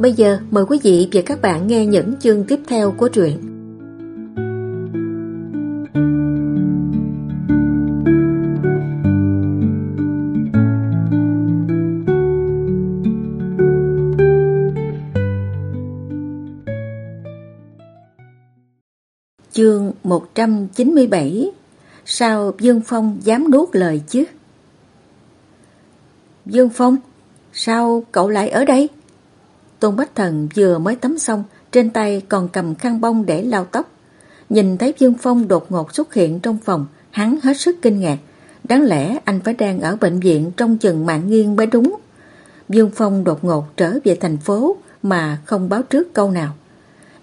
Bây giờ mời quý vị và các bạn nghe những chương tiếp theo của truyện. Chương 197 Sao Dương Phong dám nuốt lời chứ? Dương Phong, sao cậu lại ở đây? Tôn Bách Thần vừa mới tắm xong, trên tay còn cầm khăn bông để lau tóc. Nhìn thấy Dương Phong đột ngột xuất hiện trong phòng, hắn hết sức kinh ngạc. Đáng lẽ anh phải đang ở bệnh viện trong chừng mạng nghiêng mới đúng. Dương Phong đột ngột trở về thành phố mà không báo trước câu nào.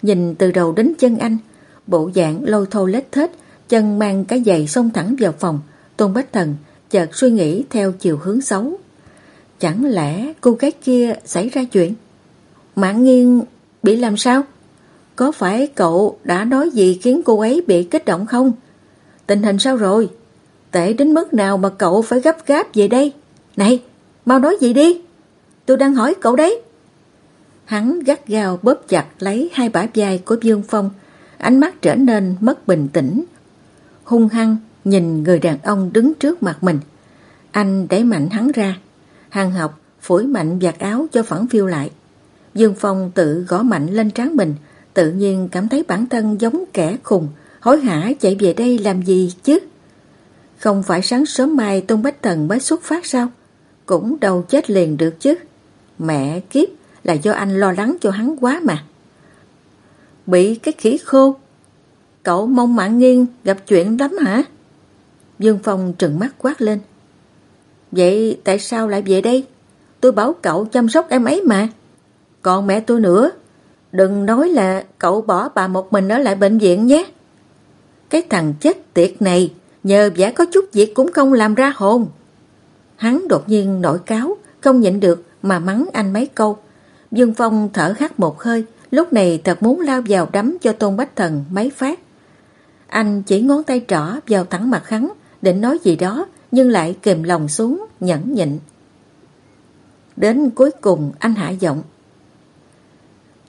Nhìn từ đầu đến chân anh, bộ dạng lôi thô lết thết, chân mang cái giày xông thẳng vào phòng. Tôn Bách Thần chợt suy nghĩ theo chiều hướng xấu. Chẳng lẽ cô gái kia xảy ra chuyện? Mạng nghiêng bị làm sao? Có phải cậu đã nói gì khiến cô ấy bị kích động không? Tình hình sao rồi? Tệ đến mức nào mà cậu phải gấp gáp về đây? Này, mau nói gì đi? Tôi đang hỏi cậu đấy. Hắn gắt gao bóp chặt lấy hai bả vai của Dương Phong, ánh mắt trở nên mất bình tĩnh. Hung hăng nhìn người đàn ông đứng trước mặt mình. Anh đẩy mạnh hắn ra. Hàng học phủi mạnh vạt áo cho phẳng phiêu lại. Dương Phong tự gõ mạnh lên trán mình, tự nhiên cảm thấy bản thân giống kẻ khùng, hối hả chạy về đây làm gì chứ? Không phải sáng sớm mai Tôn Bách Thần mới xuất phát sao? Cũng đâu chết liền được chứ. Mẹ kiếp là do anh lo lắng cho hắn quá mà. Bị cái khí khô. Cậu mong mạng nghiêng gặp chuyện lắm hả? Dương Phong trừng mắt quát lên. Vậy tại sao lại về đây? Tôi bảo cậu chăm sóc em ấy mà. Còn mẹ tôi nữa, đừng nói là cậu bỏ bà một mình ở lại bệnh viện nhé. Cái thằng chết tiệt này, nhờ giả có chút việc cũng không làm ra hồn. Hắn đột nhiên nổi cáo, không nhịn được mà mắng anh mấy câu. Dương Phong thở hắt một hơi, lúc này thật muốn lao vào đấm cho Tôn Bách Thần mấy phát. Anh chỉ ngón tay trỏ vào thẳng mặt hắn, định nói gì đó, nhưng lại kềm lòng xuống, nhẫn nhịn. Đến cuối cùng anh hạ giọng.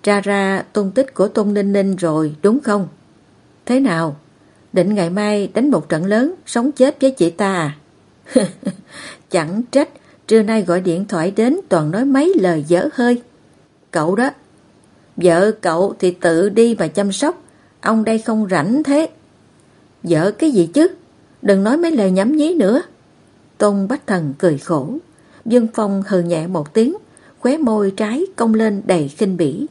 Ra ra tung tích của Tôn Ninh Ninh rồi đúng không? Thế nào? Định ngày mai đánh một trận lớn sống chết với chị ta à? Chẳng trách trưa nay gọi điện thoại đến toàn nói mấy lời dở hơi. Cậu đó. Vợ cậu thì tự đi mà chăm sóc. Ông đây không rảnh thế. Vợ cái gì chứ? Đừng nói mấy lời nhắm nhí nữa. Tôn Bách Thần cười khổ. Dương Phong hừ nhẹ một tiếng, khóe môi trái cong lên đầy khinh bỉ.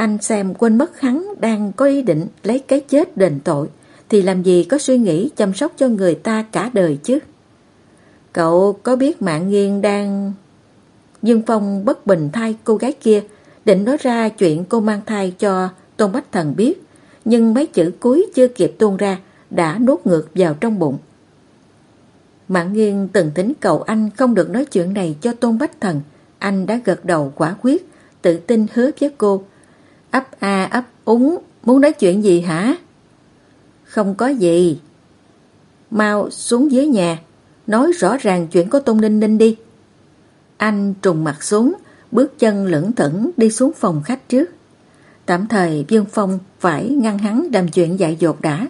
Anh xem quên mất hắn đang có ý định lấy cái chết đền tội, thì làm gì có suy nghĩ chăm sóc cho người ta cả đời chứ? Cậu có biết mạng nghiêng đang... Dương Phong bất bình thay cô gái kia, định nói ra chuyện cô mang thai cho Tôn Bách Thần biết, nhưng mấy chữ cuối chưa kịp tuôn ra, đã nuốt ngược vào trong bụng. Mạng nghiêng từng tính cầu anh không được nói chuyện này cho Tôn Bách Thần, anh đã gật đầu quả quyết, tự tin hứa với cô, ấp a ấp úng, muốn nói chuyện gì hả? Không có gì. Mau xuống dưới nhà, nói rõ ràng chuyện của Tôn Ninh Ninh đi. Anh trùng mặt xuống, bước chân lững thững đi xuống phòng khách trước. Tạm thời Dương Phong phải ngăn hắn đàm chuyện dại dột đã.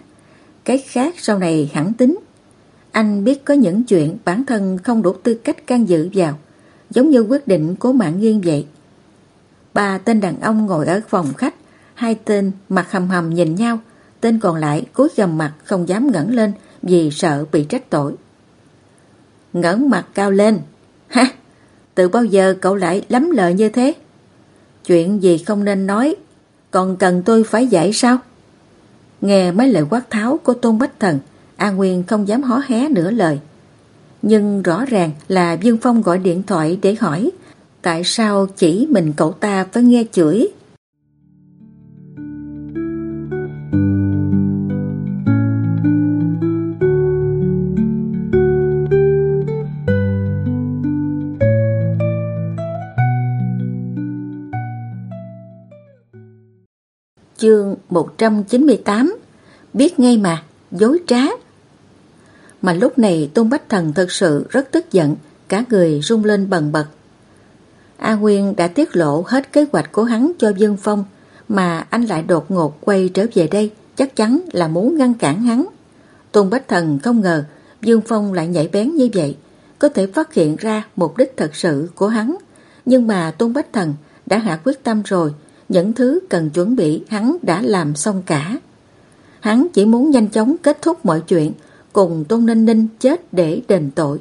Cái khác sau này hẳn tính. Anh biết có những chuyện bản thân không đủ tư cách can dự vào, giống như quyết định của mạng nghiêng vậy. Ba tên đàn ông ngồi ở phòng khách, hai tên mặt hầm hầm nhìn nhau, tên còn lại cúi gầm mặt không dám ngẩng lên vì sợ bị trách tội. Ngẩng mặt cao lên. Ha! Từ bao giờ cậu lại lắm lời như thế? Chuyện gì không nên nói, còn cần tôi phải dạy sao? Nghe mấy lời quát tháo của Tôn Bách Thần, A Nguyên không dám hó hé nửa lời. Nhưng rõ ràng là Dương Phong gọi điện thoại để hỏi tại sao chỉ mình cậu ta phải nghe chửi? Chương 198 Biết ngay mà, dối trá. Mà lúc này Tôn Bách Thần thật sự rất tức giận Cả người rung lên bần bật. A Nguyên đã tiết lộ hết kế hoạch của hắn cho Dương Phong Mà anh lại đột ngột quay trở về đây Chắc chắn là muốn ngăn cản hắn Tôn Bách Thần không ngờ Dương Phong lại nhảy bén như vậy Có thể phát hiện ra mục đích thật sự của hắn Nhưng mà Tôn Bách Thần đã hạ quyết tâm rồi những thứ cần chuẩn bị hắn đã làm xong cả. Hắn chỉ muốn nhanh chóng kết thúc mọi chuyện, cùng Tôn Ninh Ninh chết để đền tội.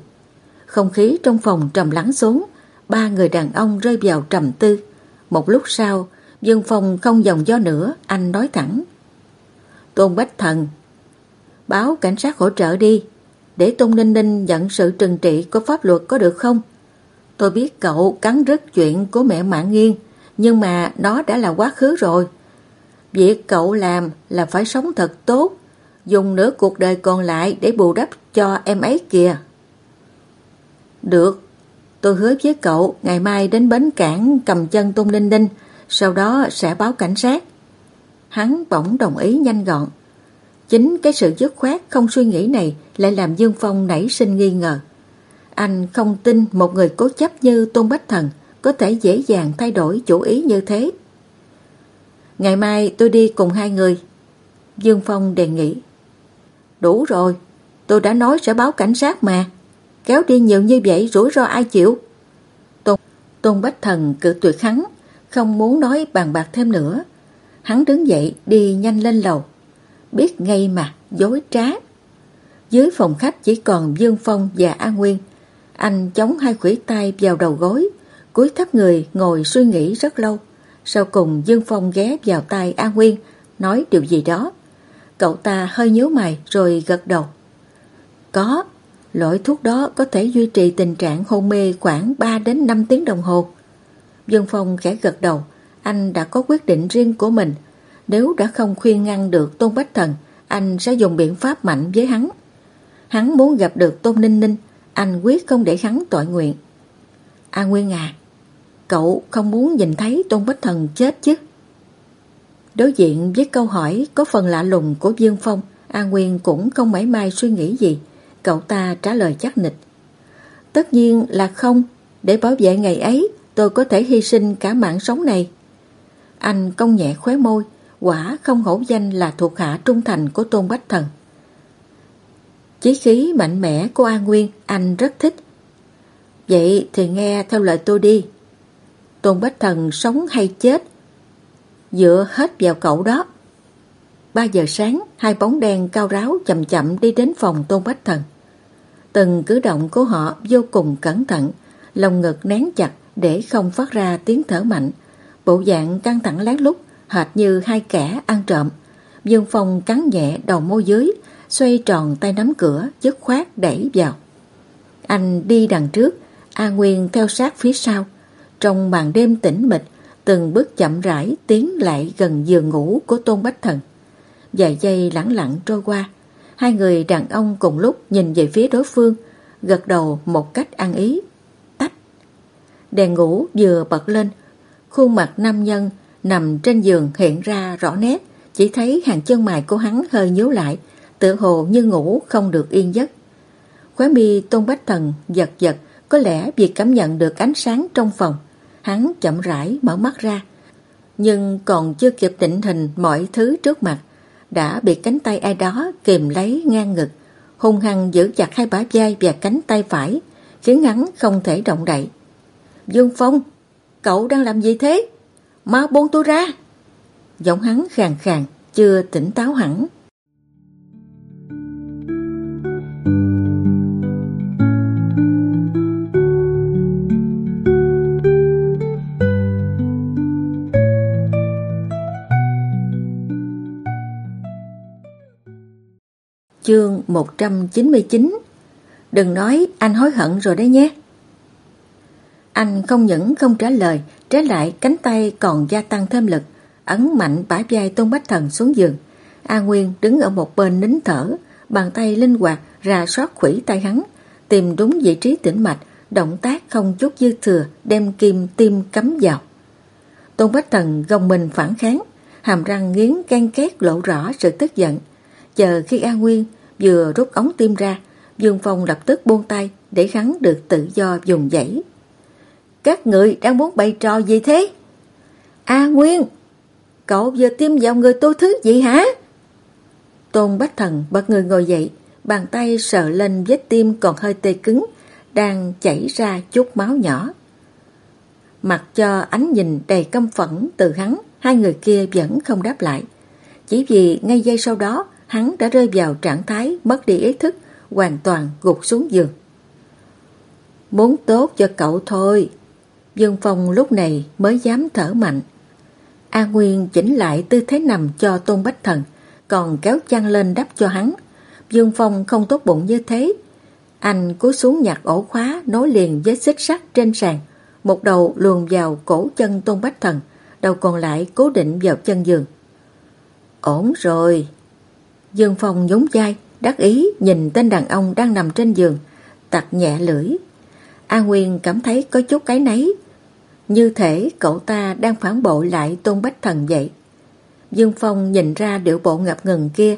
Không khí trong phòng trầm lắng xuống, ba người đàn ông rơi vào trầm tư. Một lúc sau, Dương Phong không dòng do nữa, anh nói thẳng. Tôn Bách Thần, báo cảnh sát hỗ trợ đi, để Tôn Ninh Ninh nhận sự trừng trị của pháp luật có được không? Tôi biết cậu cắn rứt chuyện của mẹ Mạng Nghiên, nhưng mà nó đã là quá khứ rồi. Việc cậu làm là phải sống thật tốt, dùng nửa cuộc đời còn lại để bù đắp cho em ấy kìa. Được, tôi hứa với cậu ngày mai đến bến cảng cầm chân Tôn Linh Linh, sau đó sẽ báo cảnh sát. Hắn bỗng đồng ý nhanh gọn. Chính cái sự dứt khoát không suy nghĩ này lại làm Dương Phong nảy sinh nghi ngờ. Anh không tin một người cố chấp như Tôn Bách Thần có thể dễ dàng thay đổi chủ ý như thế. Ngày mai tôi đi cùng hai người. Dương Phong đề nghị. Đủ rồi, tôi đã nói sẽ báo cảnh sát mà. Kéo đi nhiều như vậy rủi ro ai chịu. Tôn, Tôn Bách Thần cự tuyệt hắn, không muốn nói bàn bạc thêm nữa. Hắn đứng dậy đi nhanh lên lầu. Biết ngay mà, dối trá. Dưới phòng khách chỉ còn Dương Phong và An Nguyên. Anh chống hai khủy tay vào đầu gối, cúi thấp người ngồi suy nghĩ rất lâu. Sau cùng Dương Phong ghé vào tai An Nguyên, nói điều gì đó. Cậu ta hơi nhíu mày rồi gật đầu. Có, loại thuốc đó có thể duy trì tình trạng hôn mê khoảng 3 đến 5 tiếng đồng hồ. Dương Phong khẽ gật đầu, anh đã có quyết định riêng của mình. Nếu đã không khuyên ngăn được Tôn Bách Thần, anh sẽ dùng biện pháp mạnh với hắn. Hắn muốn gặp được Tôn Ninh Ninh, anh quyết không để hắn tội nguyện. a Nguyên à, Cậu không muốn nhìn thấy Tôn Bách Thần chết chứ? Đối diện với câu hỏi có phần lạ lùng của Dương Phong, a Nguyên cũng không mảy may suy nghĩ gì. Cậu ta trả lời chắc nịch. Tất nhiên là không. Để bảo vệ ngày ấy, tôi có thể hy sinh cả mạng sống này. Anh công nhẹ khóe môi, quả không hổ danh là thuộc hạ trung thành của Tôn Bách Thần. Chí khí mạnh mẽ của An Nguyên anh rất thích. Vậy thì nghe theo lời tôi đi. Tôn Bách Thần sống hay chết Dựa hết vào cậu đó 3 giờ sáng Hai bóng đen cao ráo chậm chậm đi đến phòng Tôn Bách Thần. Từng cử động của họ vô cùng cẩn thận Lòng ngực nén chặt để không phát ra tiếng thở mạnh. Bộ dạng căng thẳng lén lút Hệt như hai kẻ ăn trộm. Dương Phong cắn nhẹ đầu môi dưới Xoay tròn tay nắm cửa Dứt khoát đẩy vào. Anh đi đằng trước A Nguyên theo sát phía sau. Trong màn đêm tĩnh mịch, từng bước chậm rãi tiến lại gần giường ngủ của Tôn Bách Thần. Vài giây lẳng lặng trôi qua, hai người đàn ông cùng lúc nhìn về phía đối phương, gật đầu một cách ăn ý. Tách. Đèn ngủ vừa bật lên, khuôn mặt nam nhân nằm trên giường hiện ra rõ nét, chỉ thấy hàng chân mày của hắn hơi nhíu lại, tự hồ như ngủ không được yên giấc. Khóe mi Tôn Bách Thần giật giật, có lẽ vì cảm nhận được ánh sáng trong phòng. Hắn chậm rãi mở mắt ra Nhưng còn chưa kịp định hình mọi thứ trước mặt đã bị cánh tay ai đó kìm lấy ngang ngực, Hung hăng giữ chặt hai bả vai và cánh tay phải, Khiến hắn không thể động đậy. Dương Phong, Cậu đang làm gì thế? Mau buông tôi ra! Giọng hắn khàn khàn, Chưa tỉnh táo hẳn. Chương 199 Đừng nói anh hối hận rồi đấy nhé. Anh không những không trả lời, trái lại cánh tay còn gia tăng thêm lực, ấn mạnh bả vai Tôn Bách Thần xuống giường. A Nguyên đứng ở một bên nín thở, bàn tay linh hoạt ra soát khủy tay hắn, tìm đúng vị trí tĩnh mạch, động tác không chút dư thừa, đem kim tim cắm vào. Tôn Bách Thần gồng mình phản kháng, hàm răng nghiến can két lộ rõ sự tức giận. Chờ khi A Nguyên vừa rút ống tim ra, Dương Phong lập tức buông tay để hắn được tự do dùng dãy. Các người đang muốn bày trò gì thế? A Nguyên, cậu vừa tiêm vào người tôi thứ gì hả? Tôn Bách Thần bật người ngồi dậy, bàn tay sờ lên vết tim còn hơi tê cứng, đang chảy ra chút máu nhỏ. Mặc cho ánh nhìn đầy căm phẫn từ hắn, hai người kia vẫn không đáp lại. Chỉ vì ngay giây sau đó, hắn đã rơi vào trạng thái mất đi ý thức, hoàn toàn gục xuống giường. Muốn tốt cho cậu thôi. Dương Phong lúc này mới dám thở mạnh. A Nguyên chỉnh lại tư thế nằm cho Tôn Bách Thần, còn kéo chăn lên đắp cho hắn. Dương Phong không tốt bụng như thế. Anh cúi xuống nhặt ổ khóa nối liền với xích sắt trên sàn, một đầu luồn vào cổ chân Tôn Bách Thần, đầu còn lại cố định vào chân giường. Ổn rồi. Dương Phong nhún vai, đắc ý nhìn tên đàn ông đang nằm trên giường, tặc nhẹ lưỡi. A Nguyên cảm thấy có chút cái nấy, như thể cậu ta đang phản bội lại Tôn Bách Thần vậy. Dương Phong nhìn ra điệu bộ ngập ngừng kia,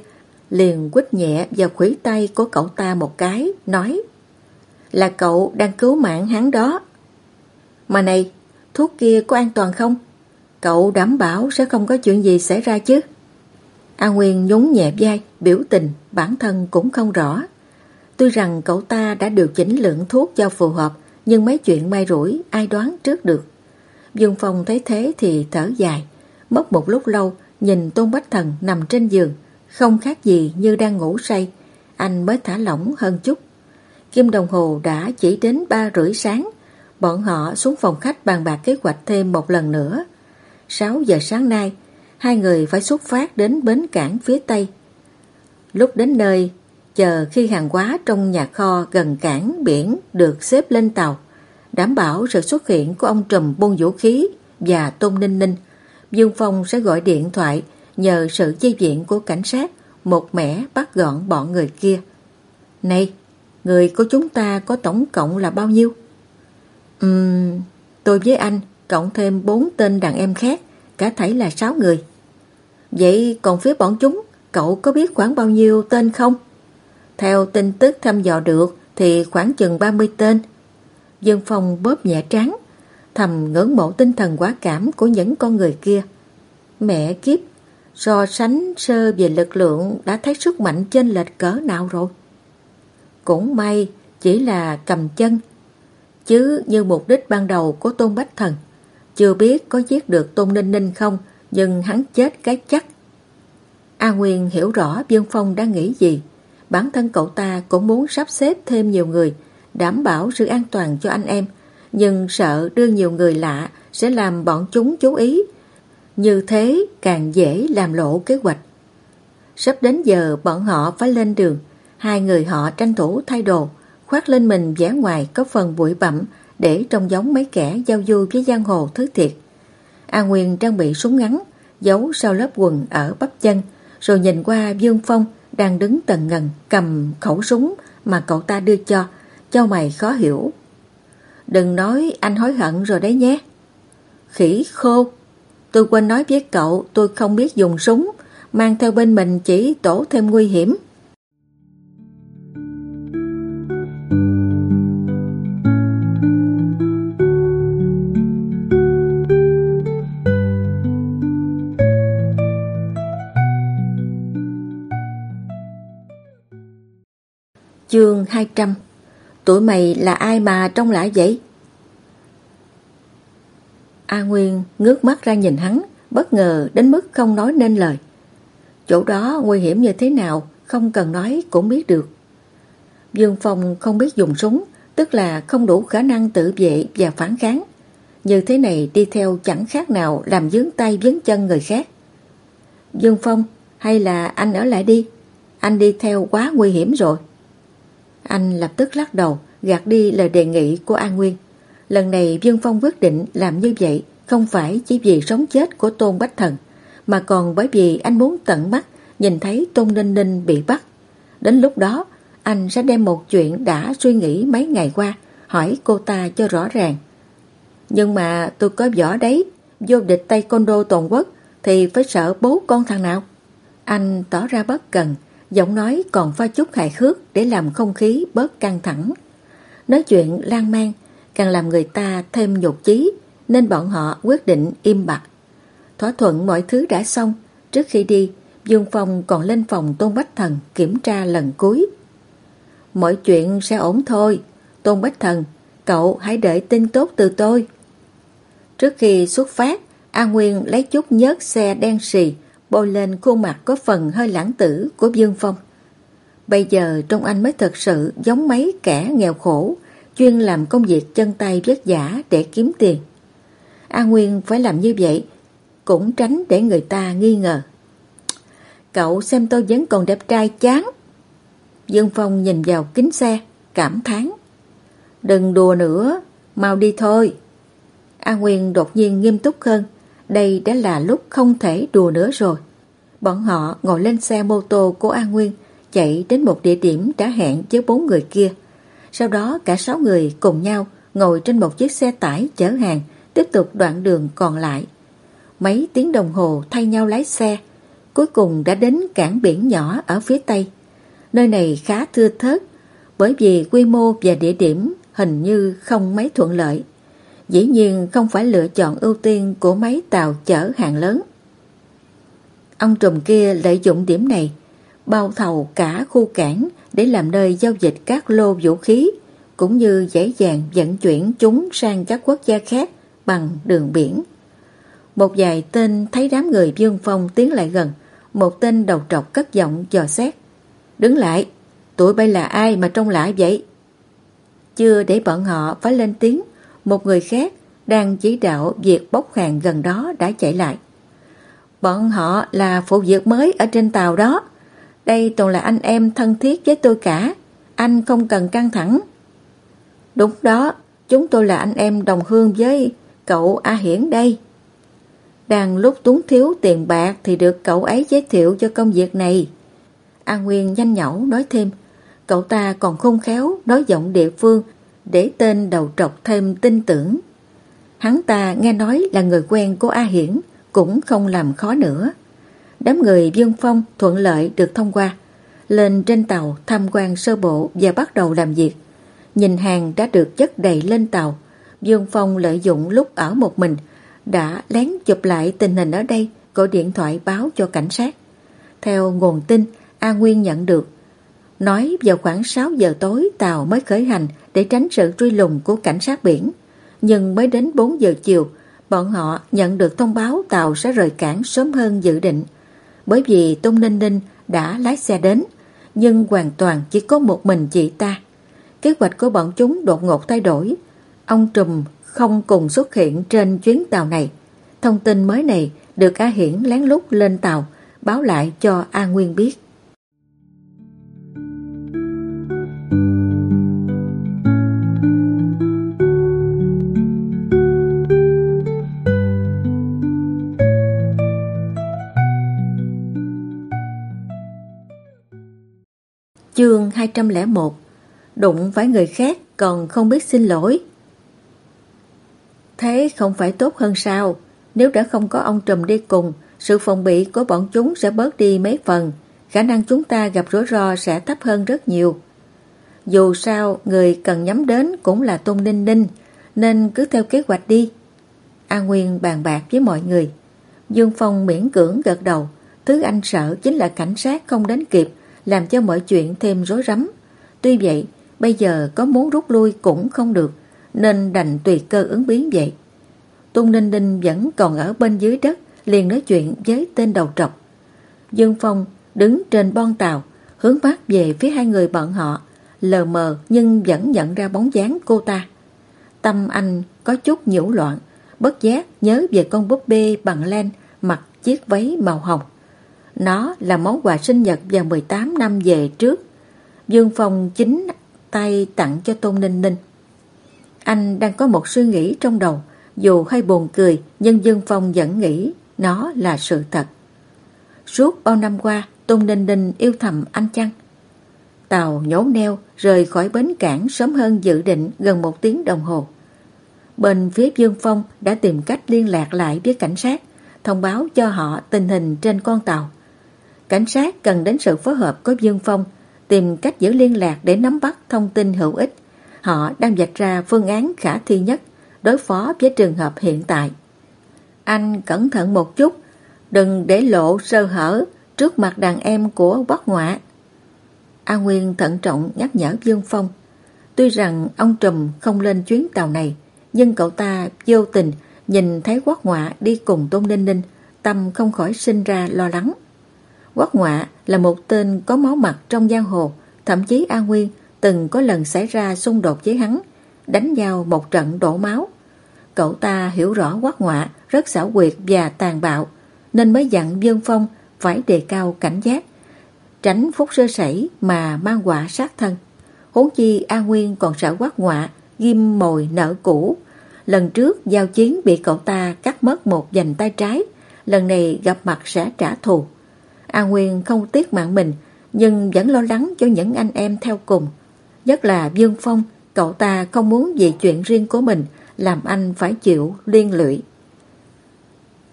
liền quýt nhẹ vào khuỷu tay của cậu ta một cái, nói Là cậu đang cứu mạng hắn đó. Mà này, thuốc kia có an toàn không? Cậu đảm bảo sẽ không có chuyện gì xảy ra chứ? A Nguyên nhún nhẹ vai, biểu tình, bản thân cũng không rõ. Tuy rằng cậu ta đã điều chỉnh lượng thuốc cho phù hợp, nhưng mấy chuyện may rủi ai đoán trước được. Dương Phong thấy thế thì thở dài, mất một lúc lâu nhìn Tôn Bách Thần nằm trên giường, không khác gì như đang ngủ say, anh mới thả lỏng hơn chút. Kim đồng hồ đã chỉ đến ba rưỡi sáng, bọn họ xuống phòng khách bàn bạc kế hoạch thêm một lần nữa. 6 giờ sáng nay, hai người phải xuất phát đến bến cảng phía Tây. Lúc đến nơi, chờ khi hàng hóa trong nhà kho gần cảng biển được xếp lên tàu, đảm bảo sự xuất hiện của ông trùm buôn vũ khí và Tôn Ninh Ninh, Dương Phong sẽ gọi điện thoại nhờ sự chi viện của cảnh sát một mẻ bắt gọn bọn người kia. Này, người của chúng ta có tổng cộng là bao nhiêu? Ừm, tôi với anh cộng thêm bốn tên đàn em khác, cả thảy là sáu người. Vậy còn phía bọn chúng, cậu có biết khoảng bao nhiêu tên không? Theo tin tức thăm dò được thì khoảng chừng 30 tên. dân Phong bóp nhẹ trắng, thầm ngưỡng mộ tinh thần quả cảm của những con người kia. Mẹ kiếp, so sánh sơ về lực lượng đã thấy sức mạnh trên lệch cỡ nào rồi. Cũng may chỉ là cầm chân, chứ như mục đích ban đầu của Tôn Bách Thần. Chưa biết có giết được Tôn Ninh Ninh không, nhưng hắn chết cái chắc. A Nguyên hiểu rõ Dương Phong đang nghĩ gì. Bản thân cậu ta cũng muốn sắp xếp thêm nhiều người, đảm bảo sự an toàn cho anh em, nhưng sợ đưa nhiều người lạ sẽ làm bọn chúng chú ý. Như thế càng dễ làm lộ kế hoạch. Sắp đến giờ bọn họ phải lên đường, hai người họ tranh thủ thay đồ, khoác lên mình vẻ ngoài có phần bụi bặm để trông giống mấy kẻ giao du với giang hồ thứ thiệt. A Nguyên trang bị súng ngắn, giấu sau lớp quần ở bắp chân, rồi nhìn qua Dương Phong đang đứng tần ngần cầm khẩu súng mà cậu ta đưa cho, cho mày khó hiểu. Đừng nói anh hối hận rồi đấy nhé. Khỉ khô, tôi quên nói với cậu tôi không biết dùng súng, mang theo bên mình chỉ tổ thêm nguy hiểm. Chương 200 Tụi mày là ai mà trông lạ vậy? A Nguyên ngước mắt ra nhìn hắn, bất ngờ đến mức không nói nên lời. Chỗ đó nguy hiểm như thế nào, không cần nói cũng biết được. Dương Phong không biết dùng súng, tức là không đủ khả năng tự vệ và phản kháng. Như thế này đi theo chẳng khác nào làm dướng tay dướng chân người khác. Dương Phong, hay là anh ở lại đi? Anh đi theo quá nguy hiểm rồi. Anh lập tức lắc đầu, gạt đi lời đề nghị của An Nguyên. Lần này Dương Phong quyết định làm như vậy không phải chỉ vì sống chết của Tôn Bách Thần, mà còn bởi vì anh muốn tận mắt nhìn thấy Tôn Ninh Ninh bị bắt. Đến lúc đó, anh sẽ đem một chuyện đã suy nghĩ mấy ngày qua, hỏi cô ta cho rõ ràng. Nhưng mà tôi có võ đấy, vô địch Tây Côn Đô Toàn Quốc, thì phải sợ bố con thằng nào. Anh tỏ ra bất cần, giọng nói còn pha chút hài hước để làm không khí bớt căng thẳng. Nói chuyện lan man càng làm người ta thêm nhục chí nên bọn họ quyết định im bặt. Thỏa thuận mọi thứ đã xong, trước khi đi, Dương Phong còn lên phòng Tôn Bách Thần kiểm tra lần cuối. Mọi chuyện sẽ ổn thôi, Tôn Bách Thần, cậu hãy đợi tin tốt từ tôi. Trước khi xuất phát, A Nguyên lấy chút nhớt xe đen xì bôi lên khuôn mặt có phần hơi lãng tử của Dương Phong. Bây giờ trong anh mới thật sự giống mấy kẻ nghèo khổ, chuyên làm công việc chân tay vất vả để kiếm tiền. A Nguyên phải làm như vậy, cũng tránh để người ta nghi ngờ. Cậu xem tôi vẫn còn đẹp trai chán. Dương Phong nhìn vào kính xe, cảm thán. Đừng đùa nữa, mau đi thôi. A Nguyên đột nhiên nghiêm túc hơn, đây đã là lúc không thể đùa nữa rồi. Bọn họ ngồi lên xe mô tô của An Nguyên, chạy đến một địa điểm đã hẹn với bốn người kia. Sau đó cả sáu người cùng nhau ngồi trên một chiếc xe tải chở hàng, tiếp tục đoạn đường còn lại. Mấy tiếng đồng hồ thay nhau lái xe, cuối cùng đã đến cảng biển nhỏ ở phía tây. Nơi này khá thưa thớt, bởi vì quy mô và địa điểm hình như không mấy thuận lợi. Dĩ nhiên không phải lựa chọn ưu tiên của mấy tàu chở hàng lớn. Ông trùm kia lợi dụng điểm này, bao thầu cả khu cảng để làm nơi giao dịch các lô vũ khí, cũng như dễ dàng vận chuyển chúng sang các quốc gia khác bằng đường biển. Một vài tên thấy đám người Dương Phong tiến lại gần, một tên đầu trọc cất giọng dò xét. Đứng lại, tụi bay là ai mà trông lại vậy? Chưa để bọn họ phải lên tiếng, một người khác đang chỉ đạo việc bốc hàng gần đó đã chạy lại. Bọn họ là phụ việc mới ở trên tàu đó. Đây toàn là anh em thân thiết với tôi cả. Anh không cần căng thẳng. Đúng đó, chúng tôi là anh em đồng hương với cậu A Hiển đây. Đang lúc túng thiếu tiền bạc thì được cậu ấy giới thiệu cho công việc này. A Nguyên nhanh nhẩu nói thêm, cậu ta còn khôn khéo nói giọng địa phương để tên đầu trọc thêm tin tưởng. Hắn ta nghe nói là người quen của A Hiển cũng không làm khó nữa. Đám người Dương Phong thuận lợi được thông qua, lên trên tàu tham quan sơ bộ và bắt đầu làm việc. Nhìn hàng đã được chất đầy lên tàu, Dương Phong lợi dụng lúc ở một mình, đã lén chụp lại tình hình ở đây, gọi điện thoại báo cho cảnh sát. Theo nguồn tin, A Nguyên nhận được, nói vào khoảng 6 giờ tối tàu mới khởi hành để tránh sự truy lùng của cảnh sát biển. Nhưng mới đến 4 giờ chiều, bọn họ nhận được thông báo tàu sẽ rời cảng sớm hơn dự định. Bởi vì Tung Ninh Ninh đã lái xe đến, nhưng hoàn toàn chỉ có một mình chị ta. Kế hoạch của bọn chúng đột ngột thay đổi. Ông Trùm không cùng xuất hiện trên chuyến tàu này. Thông tin mới này được A Hiển lén lút lên tàu, báo lại cho A Nguyên biết. Chương 201 Đụng phải người khác còn không biết xin lỗi. Thế không phải tốt hơn sao? Nếu đã không có ông trùm đi cùng, Sự phòng bị của bọn chúng sẽ bớt đi mấy phần. Khả năng chúng ta gặp rủi ro sẽ thấp hơn rất nhiều. Dù sao, Người cần nhắm đến cũng là Tôn Ninh Ninh, Nên cứ theo kế hoạch đi. A Nguyên bàn bạc với mọi người. Dương Phong miễn cưỡng gật đầu. Thứ anh sợ chính là cảnh sát không đến kịp làm cho mọi chuyện thêm rối rắm. Tuy vậy, bây giờ có muốn rút lui cũng không được, nên đành tùy cơ ứng biến vậy. Tung Ninh Ninh vẫn còn ở bên dưới đất, liền nói chuyện với tên đầu trọc. Dương Phong đứng trên bon tàu, hướng mắt về phía hai người bọn họ, lờ mờ nhưng vẫn nhận ra bóng dáng cô ta. Tâm anh có chút nhiễu loạn, bất giác nhớ về con búp bê bằng len mặc chiếc váy màu hồng. Nó là món quà sinh nhật vào 18 năm về trước. Dương Phong chính tay tặng cho Tôn Ninh Ninh. Anh đang có một suy nghĩ trong đầu, dù hơi buồn cười nhưng Dương Phong vẫn nghĩ nó là sự thật. Suốt bao năm qua, Tôn Ninh Ninh yêu thầm anh chăng? Tàu nhổ neo rời khỏi bến cảng sớm hơn dự định gần một tiếng đồng hồ. Bên phía Dương Phong đã tìm cách liên lạc lại với cảnh sát, thông báo cho họ tình hình trên con tàu. Cảnh sát cần đến sự phối hợp của Dương Phong, tìm cách giữ liên lạc để nắm bắt thông tin hữu ích. Họ đang vạch ra phương án khả thi nhất đối phó với trường hợp hiện tại. Anh cẩn thận một chút, đừng để lộ sơ hở trước mặt đàn em của bác ngoạ. A Nguyên thận trọng nhắc nhở Dương Phong. Tuy rằng ông Trùm không lên chuyến tàu này, nhưng cậu ta vô tình nhìn thấy quát ngọa đi cùng Tôn Ninh Ninh, tâm không khỏi sinh ra lo lắng. Quát Ngoạ là một tên có máu mặt trong giang hồ, thậm chí A Nguyên từng có lần xảy ra xung đột với hắn, đánh nhau một trận đổ máu. Cậu ta hiểu rõ quát Ngoạ rất xảo quyệt và tàn bạo, nên mới dặn Dương Phong phải đề cao cảnh giác, tránh phút sơ sẩy mà mang quả sát thân. Huống chi A Nguyên còn sợ quát Ngoạ ghim mồi nợ cũ. Lần trước giao chiến bị cậu ta cắt mất một dành tay trái, lần này gặp mặt sẽ trả thù. A Nguyên không tiếc mạng mình, nhưng vẫn lo lắng cho những anh em theo cùng. Nhất là Dương Phong, cậu ta không muốn vì chuyện riêng của mình làm anh phải chịu liên lụy.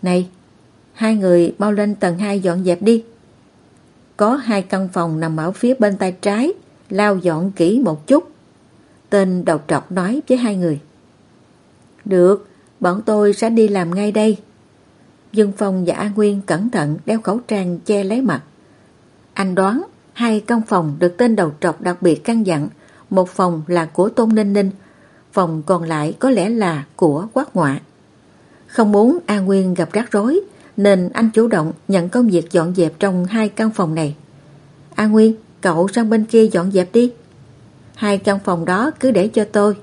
Này, hai người mau lên tầng 2 dọn dẹp đi. Có hai căn phòng nằm ở phía bên tay trái, lao dọn kỹ một chút. Tên đầu trọc nói với hai người. Được, bọn tôi sẽ đi làm ngay đây. Dương Phong và A Nguyên cẩn thận đeo khẩu trang che lấy mặt. Anh đoán hai căn phòng được tên đầu trọc đặc biệt căn dặn. Một phòng là của Tôn Ninh Ninh, phòng còn lại có lẽ là của quát Ngoạ. Không muốn A Nguyên gặp rắc rối, nên anh chủ động nhận công việc dọn dẹp trong hai căn phòng này. A Nguyên, cậu sang bên kia dọn dẹp đi. Hai căn phòng đó cứ để cho tôi.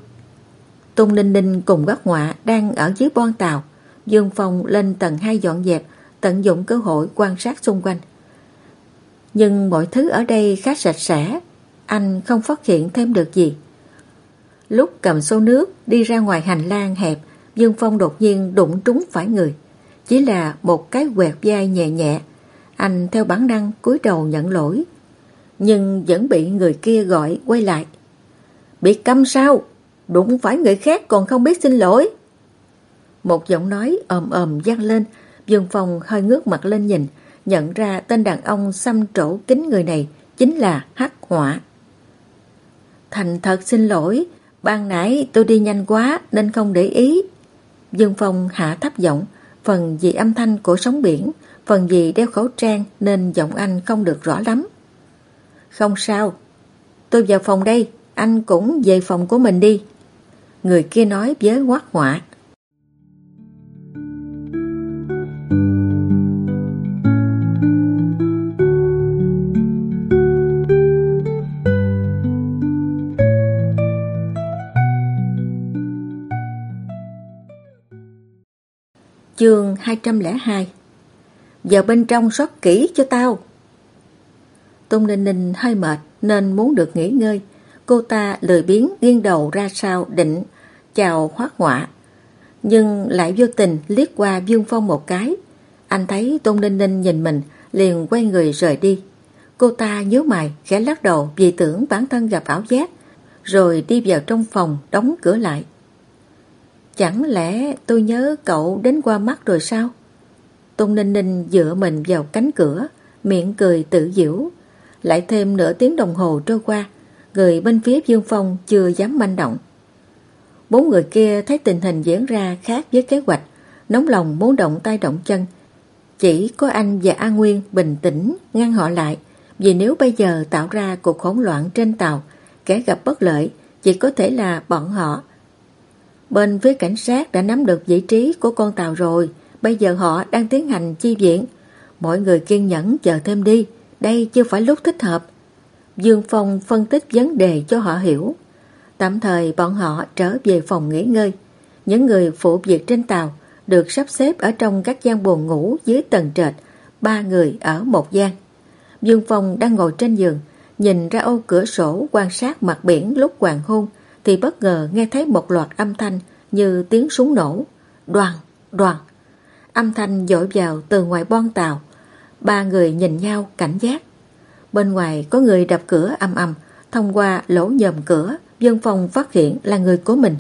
tôn Ninh Ninh cùng Quát Ngoạ đang ở dưới bon tàu. Dương Phong lên tầng 2 dọn dẹp, tận dụng cơ hội quan sát xung quanh. Nhưng mọi thứ ở đây khá sạch sẽ, anh không phát hiện thêm được gì. Lúc cầm xô nước đi ra ngoài hành lang hẹp, Dương Phong đột nhiên đụng trúng phải người. Chỉ là một cái quẹt vai nhẹ nhẹ. Anh theo bản năng cúi đầu nhận lỗi. Nhưng vẫn bị người kia gọi quay lại. Bị câm sao? Đụng phải người khác còn không biết xin lỗi. Một giọng nói ồm ồm vang lên. Dương Phong hơi ngước mặt lên nhìn. Nhận ra tên đàn ông xăm trổ kính người này chính là Hắc Hỏa. Thành thật xin lỗi, ban nãy tôi đi nhanh quá nên không để ý. Dương Phong hạ thấp giọng, phần vì âm thanh của sóng biển, phần vì đeo khẩu trang nên giọng anh không được rõ lắm. Không sao, tôi vào phòng đây, anh cũng về phòng của mình đi. Người kia nói với quát họa. Chương 202 Vào bên trong sót kỹ cho tao. Tôn Ninh Ninh hơi mệt nên muốn được nghỉ ngơi. Cô ta lười biếng nghiêng đầu ra sau định chào hoác họa. Nhưng lại vô tình liếc qua Dương Phong một cái. Anh thấy Tôn Ninh Ninh nhìn mình liền quay người rời đi. Cô ta nhớ mày khẽ lắc đầu vì tưởng bản thân gặp ảo giác rồi đi vào trong phòng đóng cửa lại. Chẳng lẽ tôi nhớ cậu đến qua mắt rồi sao? Tôn Ninh Ninh dựa mình vào cánh cửa, miệng cười tự giễu. Lại thêm nửa tiếng đồng hồ trôi qua, người bên phía Dương Phong chưa dám manh động. Bốn người kia thấy tình hình diễn ra khác với kế hoạch, nóng lòng muốn động tay động chân. Chỉ có anh và A Nguyên bình tĩnh ngăn họ lại, vì nếu bây giờ tạo ra cuộc hỗn loạn trên tàu, kẻ gặp bất lợi chỉ có thể là bọn họ Bên phía cảnh sát đã nắm được vị trí của con tàu rồi, bây giờ họ đang tiến hành chi viện. Mọi người kiên nhẫn chờ thêm đi, đây chưa phải lúc thích hợp. Dương Phong phân tích vấn đề cho họ hiểu. Tạm thời bọn họ trở về phòng nghỉ ngơi. Những người phụ việc trên tàu được sắp xếp ở trong các gian buồn ngủ dưới tầng trệt, ba người ở một gian. Dương Phong đang ngồi trên giường, nhìn ra ô cửa sổ quan sát mặt biển lúc hoàng hôn, thì bất ngờ nghe thấy một loạt âm thanh như tiếng súng nổ. Đoàn, đoàn. Âm thanh dội vào từ ngoài bon tàu. Ba người nhìn nhau cảnh giác. Bên ngoài có người đập cửa âm ầm Thông qua lỗ nhòm cửa, dân phòng phát hiện là người của mình.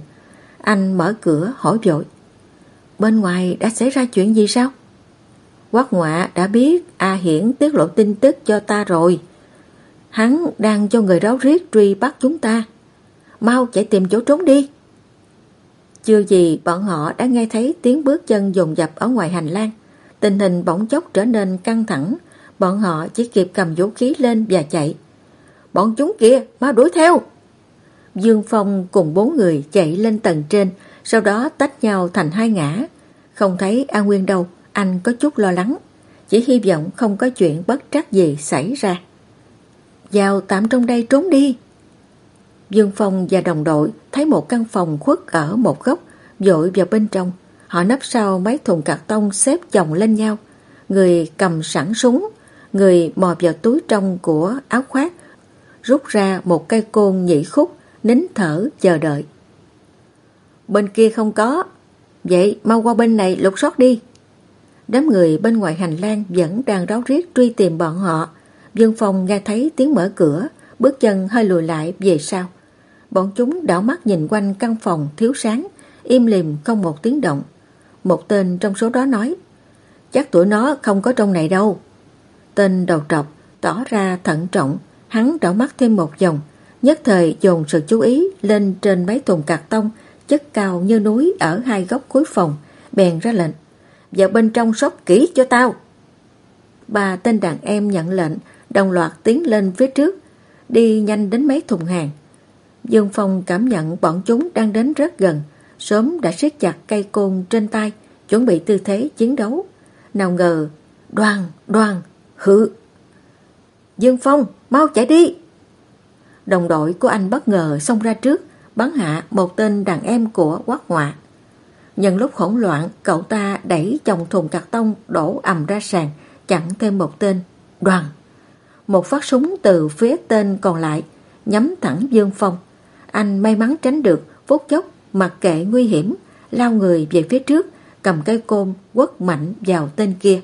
Anh mở cửa hỏi vội. Bên ngoài đã xảy ra chuyện gì sao? Quát ngoạ đã biết A Hiển tiết lộ tin tức cho ta rồi. Hắn đang cho người ráo riết truy bắt chúng ta. Mau chạy tìm chỗ trốn đi. Chưa gì bọn họ đã nghe thấy tiếng bước chân dồn dập ở ngoài hành lang. Tình hình bỗng chốc trở nên căng thẳng. Bọn họ chỉ kịp cầm vũ khí lên và chạy. Bọn chúng kia, mau đuổi theo! Dương Phong cùng bốn người chạy lên tầng trên, sau đó tách nhau thành hai ngã. Không thấy A Nguyên đâu, anh có chút lo lắng. Chỉ hy vọng không có chuyện bất trắc gì xảy ra. Vào tạm trong đây trốn đi. Dương Phong và đồng đội thấy một căn phòng khuất ở một góc, dội vào bên trong. Họ nấp sau mấy thùng cạc tông xếp chồng lên nhau. Người cầm sẵn súng, người mò vào túi trong của áo khoác, rút ra một cây côn nhị khúc, nín thở chờ đợi. Bên kia không có, vậy mau qua bên này lục soát đi. Đám người bên ngoài hành lang vẫn đang ráo riết truy tìm bọn họ. Dương Phong nghe thấy tiếng mở cửa, bước chân hơi lùi lại về sau. Bọn chúng đảo mắt nhìn quanh căn phòng thiếu sáng, im lìm không một tiếng động. Một tên trong số đó nói, chắc tuổi nó không có trong này đâu. Tên đầu trọc tỏ ra thận trọng, hắn đảo mắt thêm một vòng, nhất thời dồn sự chú ý lên trên mấy thùng cạc tông chất cao như núi ở hai góc cuối phòng, bèn ra lệnh. Vào bên trong sóc kỹ cho tao. Ba tên đàn em nhận lệnh, đồng loạt tiến lên phía trước, đi nhanh đến mấy thùng hàng. Dương Phong cảm nhận bọn chúng đang đến rất gần, sớm đã siết chặt cây côn trên tay, chuẩn bị tư thế chiến đấu. Nào ngờ, đoàn, đoàn, hự. Dương Phong, mau chạy đi! Đồng đội của anh bất ngờ xông ra trước, bắn hạ một tên đàn em của quát họa. Nhân lúc hỗn loạn, cậu ta đẩy chồng thùng cạc tông đổ ầm ra sàn, chặn thêm một tên. Đoàn! Một phát súng từ phía tên còn lại, nhắm thẳng Dương Phong. Anh may mắn tránh được, phút chốc, mặc kệ nguy hiểm, lao người về phía trước, cầm cây côn quất mạnh vào tên kia.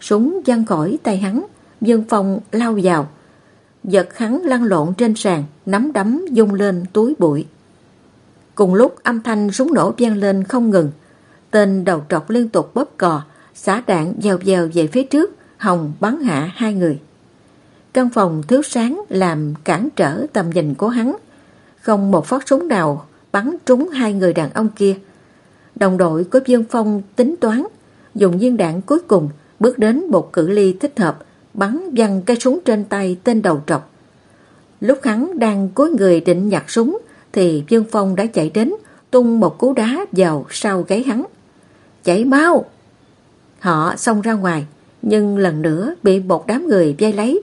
Súng văng khỏi tay hắn, Dương Phong lao vào, giật hắn lăn lộn trên sàn, nắm đấm dung lên túi bụi. Cùng lúc âm thanh súng nổ vang lên không ngừng, tên đầu trọc liên tục bóp cò, xả đạn dèo dèo về phía trước, hồng bắn hạ hai người. Căn phòng thiếu sáng làm cản trở tầm nhìn của hắn, không một phát súng nào bắn trúng hai người đàn ông kia. Đồng đội của Dương Phong tính toán, dùng viên đạn cuối cùng bước đến một cử ly thích hợp, bắn văng cây súng trên tay tên đầu trọc. Lúc hắn đang cúi người định nhặt súng, thì Dương Phong đã chạy đến, tung một cú đá vào sau gáy hắn. Chạy mau! Họ xông ra ngoài, nhưng lần nữa bị một đám người vây lấy.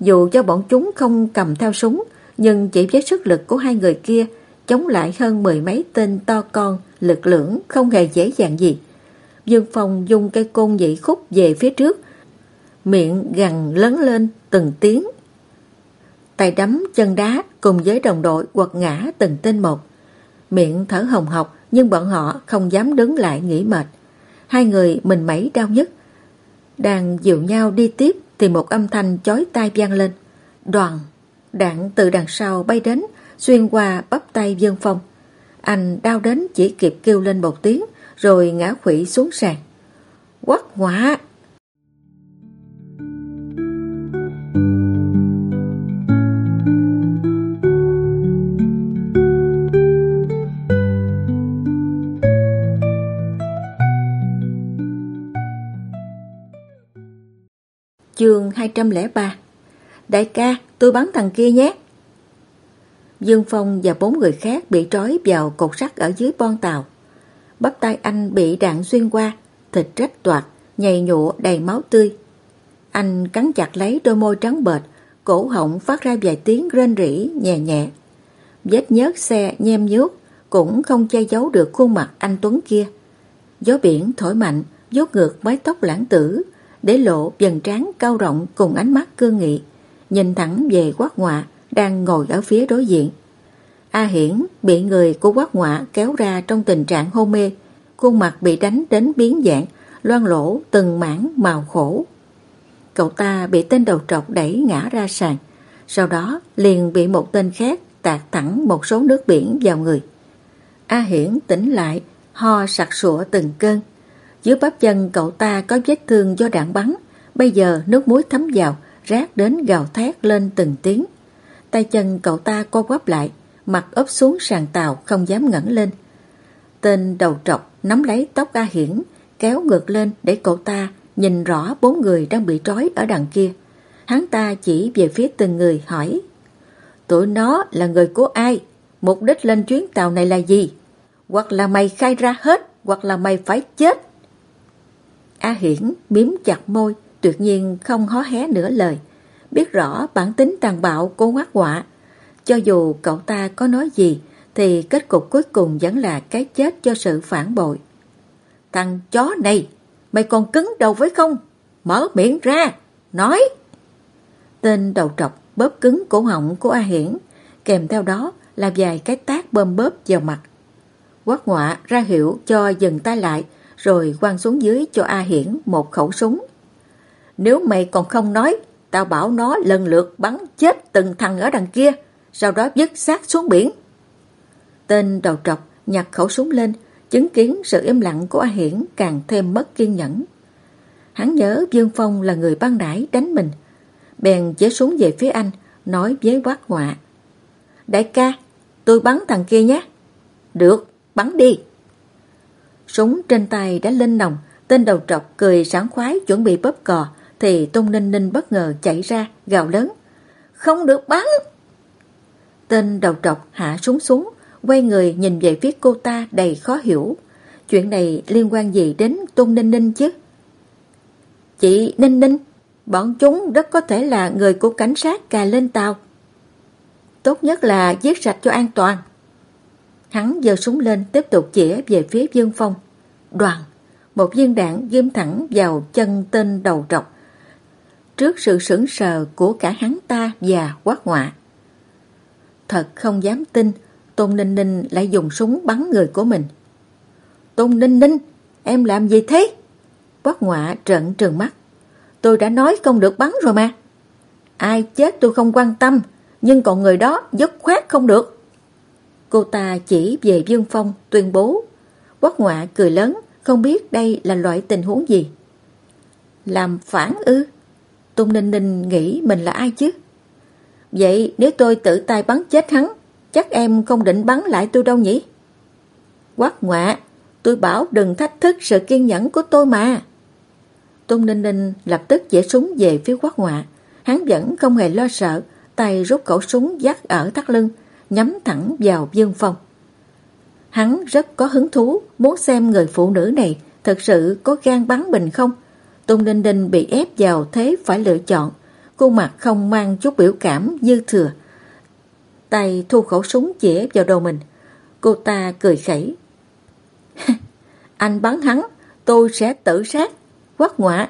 Dù cho bọn chúng không cầm theo súng, nhưng chỉ với sức lực của hai người kia, chống lại hơn mười mấy tên to con, lực lưỡng không hề dễ dàng gì. Dương Phong dùng cây côn dị khúc về phía trước miệng gằn lớn lên từng tiếng. Tay đấm chân đá cùng với đồng đội quật ngã từng tên một. Miệng thở hồng hộc nhưng bọn họ không dám đứng lại nghỉ mệt. Hai người mình mẩy đau nhất. Đang dịu nhau đi tiếp thì một âm thanh chói tai vang lên. Đoàn, đạn từ đằng sau bay đến, xuyên qua bắp tay Dương Phong. Anh đau đến chỉ kịp kêu lên một tiếng rồi ngã khủy xuống sàn. Quắc ngoạ! Chương 203 Đại ca, tôi bắn thằng kia nhé. Dương Phong và bốn người khác bị trói vào cột sắt ở dưới bon tàu. Bắp tay anh bị đạn xuyên qua, thịt rách toạc, nhầy nhụa đầy máu tươi. Anh cắn chặt lấy đôi môi trắng bệt cổ họng phát ra vài tiếng rên rỉ nhẹ nhẹ. Vết nhớt xe nhem nhớt cũng không che giấu được khuôn mặt anh Tuấn kia. Gió biển thổi mạnh, dốt ngược mái tóc lãng tử, để lộ dần trán cao rộng cùng ánh mắt cương nghị, nhìn thẳng về quát ngọa đang ngồi ở phía đối diện. A Hiển bị người của quát ngọa kéo ra trong tình trạng hôn mê, khuôn mặt bị đánh đến biến dạng, loan lỗ từng mảng màu khổ. Cậu ta bị tên đầu trọc đẩy ngã ra sàn, sau đó liền bị một tên khác tạt thẳng một số nước biển vào người. A Hiển tỉnh lại, ho sặc sụa từng cơn, dưới bắp chân cậu ta có vết thương do đạn bắn, bây giờ nước muối thấm vào, rác đến gào thét lên từng tiếng. Tay chân cậu ta co quắp lại, mặt ấp xuống sàn tàu không dám ngẩng lên. Tên đầu trọc nắm lấy tóc A Hiển, kéo ngược lên để cậu ta nhìn rõ bốn người đang bị trói ở đằng kia. Hắn ta chỉ về phía từng người hỏi Tụi nó là người của ai? Mục đích lên chuyến tàu này là gì? Hoặc là mày khai ra hết Hoặc là mày phải chết A Hiển miếm chặt môi, Tuyệt nhiên không hó hé nửa lời. Biết rõ bản tính tàn bạo cô ngoát quạ Cho dù cậu ta có nói gì, Thì kết cục cuối cùng vẫn là cái chết cho sự phản bội. Thằng chó này, Mày còn cứng đầu với không? Mở miệng ra, Nói! Tên đầu trọc bóp cứng cổ họng của A Hiển, Kèm theo đó là vài cái tác bơm bóp vào mặt. Quát ngọa ra hiệu cho dừng tay lại rồi quăng xuống dưới cho A Hiển một khẩu súng. Nếu mày còn không nói, tao bảo nó lần lượt bắn chết từng thằng ở đằng kia, sau đó dứt xác xuống biển. Tên đầu trọc nhặt khẩu súng lên, chứng kiến sự im lặng của A Hiển càng thêm mất kiên nhẫn. Hắn nhớ Dương Phong là người băng đãi đánh mình, bèn chế súng về phía anh, nói với quát ngọa. Đại ca, tôi bắn thằng kia nhé. Được, bắn đi. Súng trên tay đã lên nòng, tên đầu trọc cười sáng khoái chuẩn bị bóp cò, thì Tôn Ninh Ninh bất ngờ chạy ra, gào lớn. Không được bắn! Tên đầu trọc hạ súng xuống, quay người nhìn về phía cô ta đầy khó hiểu. Chuyện này liên quan gì đến Tôn Ninh Ninh chứ? Chị Ninh Ninh, bọn chúng rất có thể là người của cảnh sát cà lên tàu. Tốt nhất là giết sạch cho an toàn. Hắn giơ súng lên tiếp tục chĩa về phía Dương Phong. Đoàn, một viên đạn ghim thẳng vào chân tên đầu trọc. Trước sự sững sờ của cả hắn ta và quát ngọa. Thật không dám tin, Tôn Ninh Ninh lại dùng súng bắn người của mình. Tôn Ninh Ninh, em làm gì thế? Quát ngọa trợn trừng mắt. Tôi đã nói không được bắn rồi mà. Ai chết tôi không quan tâm, nhưng còn người đó dứt khoát không được. Cô ta chỉ về Dương Phong tuyên bố. Quát ngọa cười lớn, không biết đây là loại tình huống gì. Làm phản ư? tôn Ninh Ninh nghĩ mình là ai chứ? Vậy nếu tôi tự tay bắn chết hắn, chắc em không định bắn lại tôi đâu nhỉ? Quát ngoạ, tôi bảo đừng thách thức sự kiên nhẫn của tôi mà. Tôn Ninh Ninh lập tức dễ súng về phía quát ngoạ. Hắn vẫn không hề lo sợ, tay rút khẩu súng dắt ở thắt lưng, nhắm thẳng vào Dương Phong. Hắn rất có hứng thú muốn xem người phụ nữ này thật sự có gan bắn mình không. Tung Đinh Đinh bị ép vào thế phải lựa chọn, khuôn mặt không mang chút biểu cảm dư thừa. Tay thu khẩu súng chĩa vào đầu mình. Cô ta cười khẩy. Anh bắn hắn, tôi sẽ tự sát. Quát ngoạ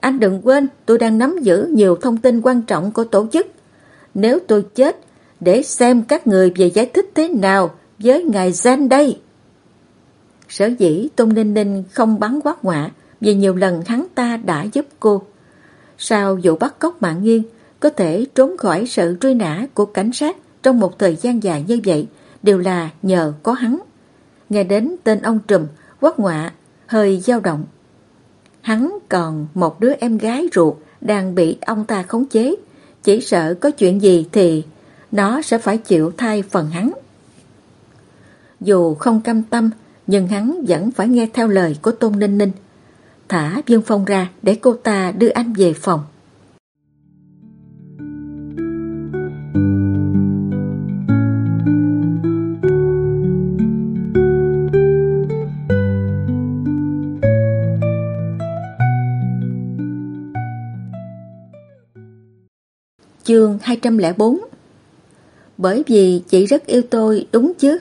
anh đừng quên tôi đang nắm giữ nhiều thông tin quan trọng của tổ chức. Nếu tôi chết, để xem các người về giải thích thế nào với ngài Zen đây. Sở dĩ Tôn Ninh Ninh không bắn quát ngoạ vì nhiều lần hắn ta đã giúp cô. Sau vụ bắt cóc mạng nghiêng, có thể trốn khỏi sự truy nã của cảnh sát trong một thời gian dài như vậy đều là nhờ có hắn. Nghe đến tên ông Trùm, quát ngoạ, hơi dao động. Hắn còn một đứa em gái ruột đang bị ông ta khống chế, chỉ sợ có chuyện gì thì nó sẽ phải chịu thay phần hắn. Dù không cam tâm, nhưng hắn vẫn phải nghe theo lời của Tôn Ninh Ninh. Thả Dương Phong ra để cô ta đưa anh về phòng. Chương 204 bởi vì chị rất yêu tôi đúng chứ?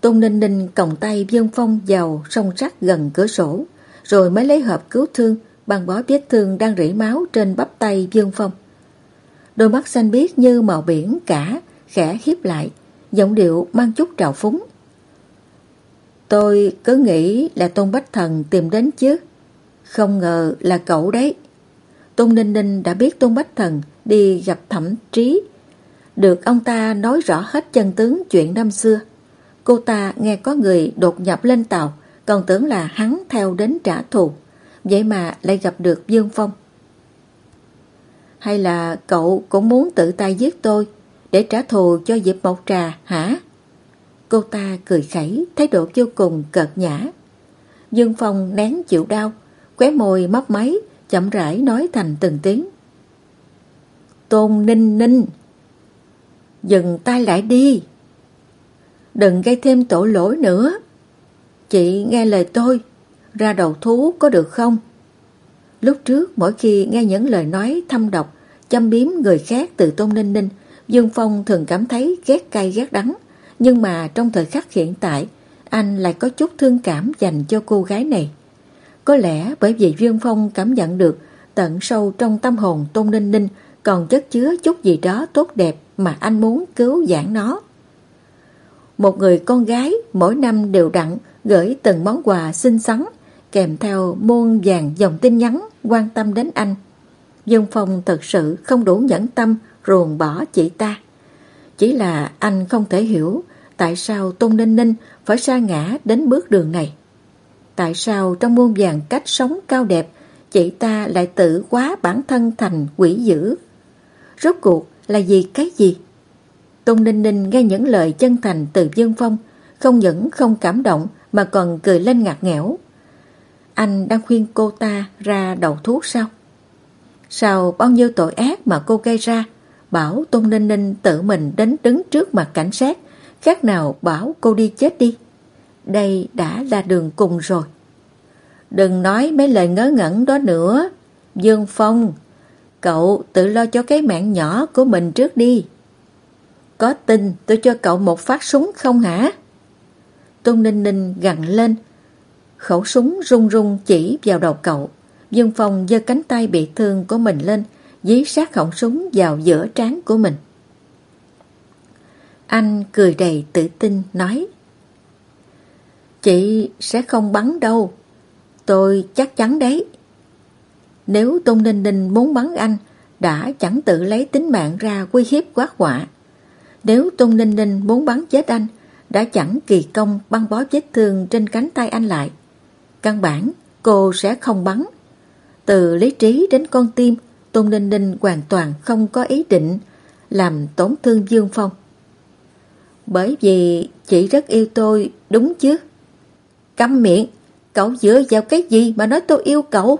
Tôn Ninh Ninh còng tay Dương Phong vào sông rác gần cửa sổ, rồi mới lấy hộp cứu thương bằng bó vết thương đang rỉ máu trên bắp tay Dương Phong. Đôi mắt xanh biếc như màu biển cả, khẽ hiếp lại, giọng điệu mang chút trào phúng. Tôi cứ nghĩ là Tôn Bách Thần tìm đến chứ, không ngờ là cậu đấy. Tôn Ninh Ninh đã biết Tôn Bách Thần đi gặp thẩm trí được ông ta nói rõ hết chân tướng chuyện năm xưa. Cô ta nghe có người đột nhập lên tàu, còn tưởng là hắn theo đến trả thù, vậy mà lại gặp được Dương Phong. Hay là cậu cũng muốn tự tay giết tôi để trả thù cho Diệp Mộc Trà hả? Cô ta cười khẩy, thái độ vô cùng cợt nhã. Dương Phong nén chịu đau, khóe môi mấp máy, chậm rãi nói thành từng tiếng. Tôn Ninh Ninh, dừng tay lại đi. Đừng gây thêm tổ lỗi nữa. Chị nghe lời tôi, ra đầu thú có được không? Lúc trước mỗi khi nghe những lời nói thâm độc, châm biếm người khác từ Tôn Ninh Ninh, Dương Phong thường cảm thấy ghét cay ghét đắng. Nhưng mà trong thời khắc hiện tại, anh lại có chút thương cảm dành cho cô gái này. Có lẽ bởi vì Dương Phong cảm nhận được tận sâu trong tâm hồn Tôn Ninh Ninh còn chất chứa chút gì đó tốt đẹp mà anh muốn cứu giảng nó. Một người con gái mỗi năm đều đặn gửi từng món quà xinh xắn, kèm theo muôn vàng dòng tin nhắn quan tâm đến anh. Dương Phong thật sự không đủ nhẫn tâm ruồng bỏ chị ta. Chỉ là anh không thể hiểu tại sao Tôn Ninh Ninh phải sa ngã đến bước đường này. Tại sao trong muôn vàng cách sống cao đẹp, chị ta lại tự quá bản thân thành quỷ dữ? Rốt cuộc là vì cái gì? Tôn Ninh Ninh nghe những lời chân thành từ Dương Phong không những không cảm động mà còn cười lên ngạc nghẽo. Anh đang khuyên cô ta ra đầu thuốc sao? Sau bao nhiêu tội ác mà cô gây ra, bảo Tôn Ninh Ninh tự mình đến đứng trước mặt cảnh sát, khác nào bảo cô đi chết đi. Đây đã là đường cùng rồi. Đừng nói mấy lời ngớ ngẩn đó nữa. Dương Phong, cậu tự lo cho cái mạng nhỏ của mình trước đi. Có tin tôi cho cậu một phát súng không hả? Tôn Ninh Ninh gằn lên. Khẩu súng rung rung chỉ vào đầu cậu. Dương Phong giơ cánh tay bị thương của mình lên, dí sát khẩu súng vào giữa trán của mình. Anh cười đầy tự tin nói Chị sẽ không bắn đâu Tôi chắc chắn đấy Nếu Tôn Ninh Ninh muốn bắn anh Đã chẳng tự lấy tính mạng ra quy hiếp quát quạ nếu Tôn Ninh Ninh muốn bắn chết anh Đã chẳng kỳ công băng bó vết thương trên cánh tay anh lại Căn bản cô sẽ không bắn Từ lý trí đến con tim Tôn Ninh Ninh hoàn toàn không có ý định làm tổn thương Dương Phong. Bởi vì chị rất yêu tôi, đúng chứ? Câm miệng, cậu dựa vào cái gì mà nói tôi yêu cậu?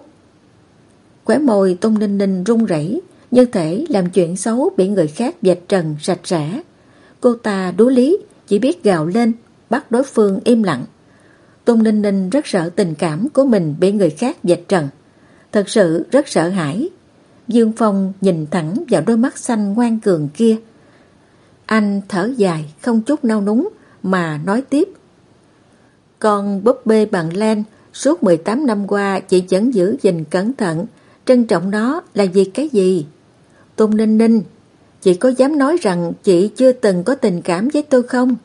Khóe môi Tôn Ninh Ninh run rẩy như thể làm chuyện xấu bị người khác dạch trần sạch sẽ. Cô ta đố lý, chỉ biết gào lên, bắt đối phương im lặng. Tôn Ninh Ninh rất sợ tình cảm của mình bị người khác dạch trần. Thật sự rất sợ hãi. Dương Phong nhìn thẳng vào đôi mắt xanh ngoan cường kia. Anh thở dài, không chút nao núng, mà nói tiếp. Con búp bê bằng len, suốt 18 năm qua chị vẫn giữ gìn cẩn thận, trân trọng nó là vì cái gì? Tôn Ninh Ninh, chị có dám nói rằng chị chưa từng có tình cảm với tôi không?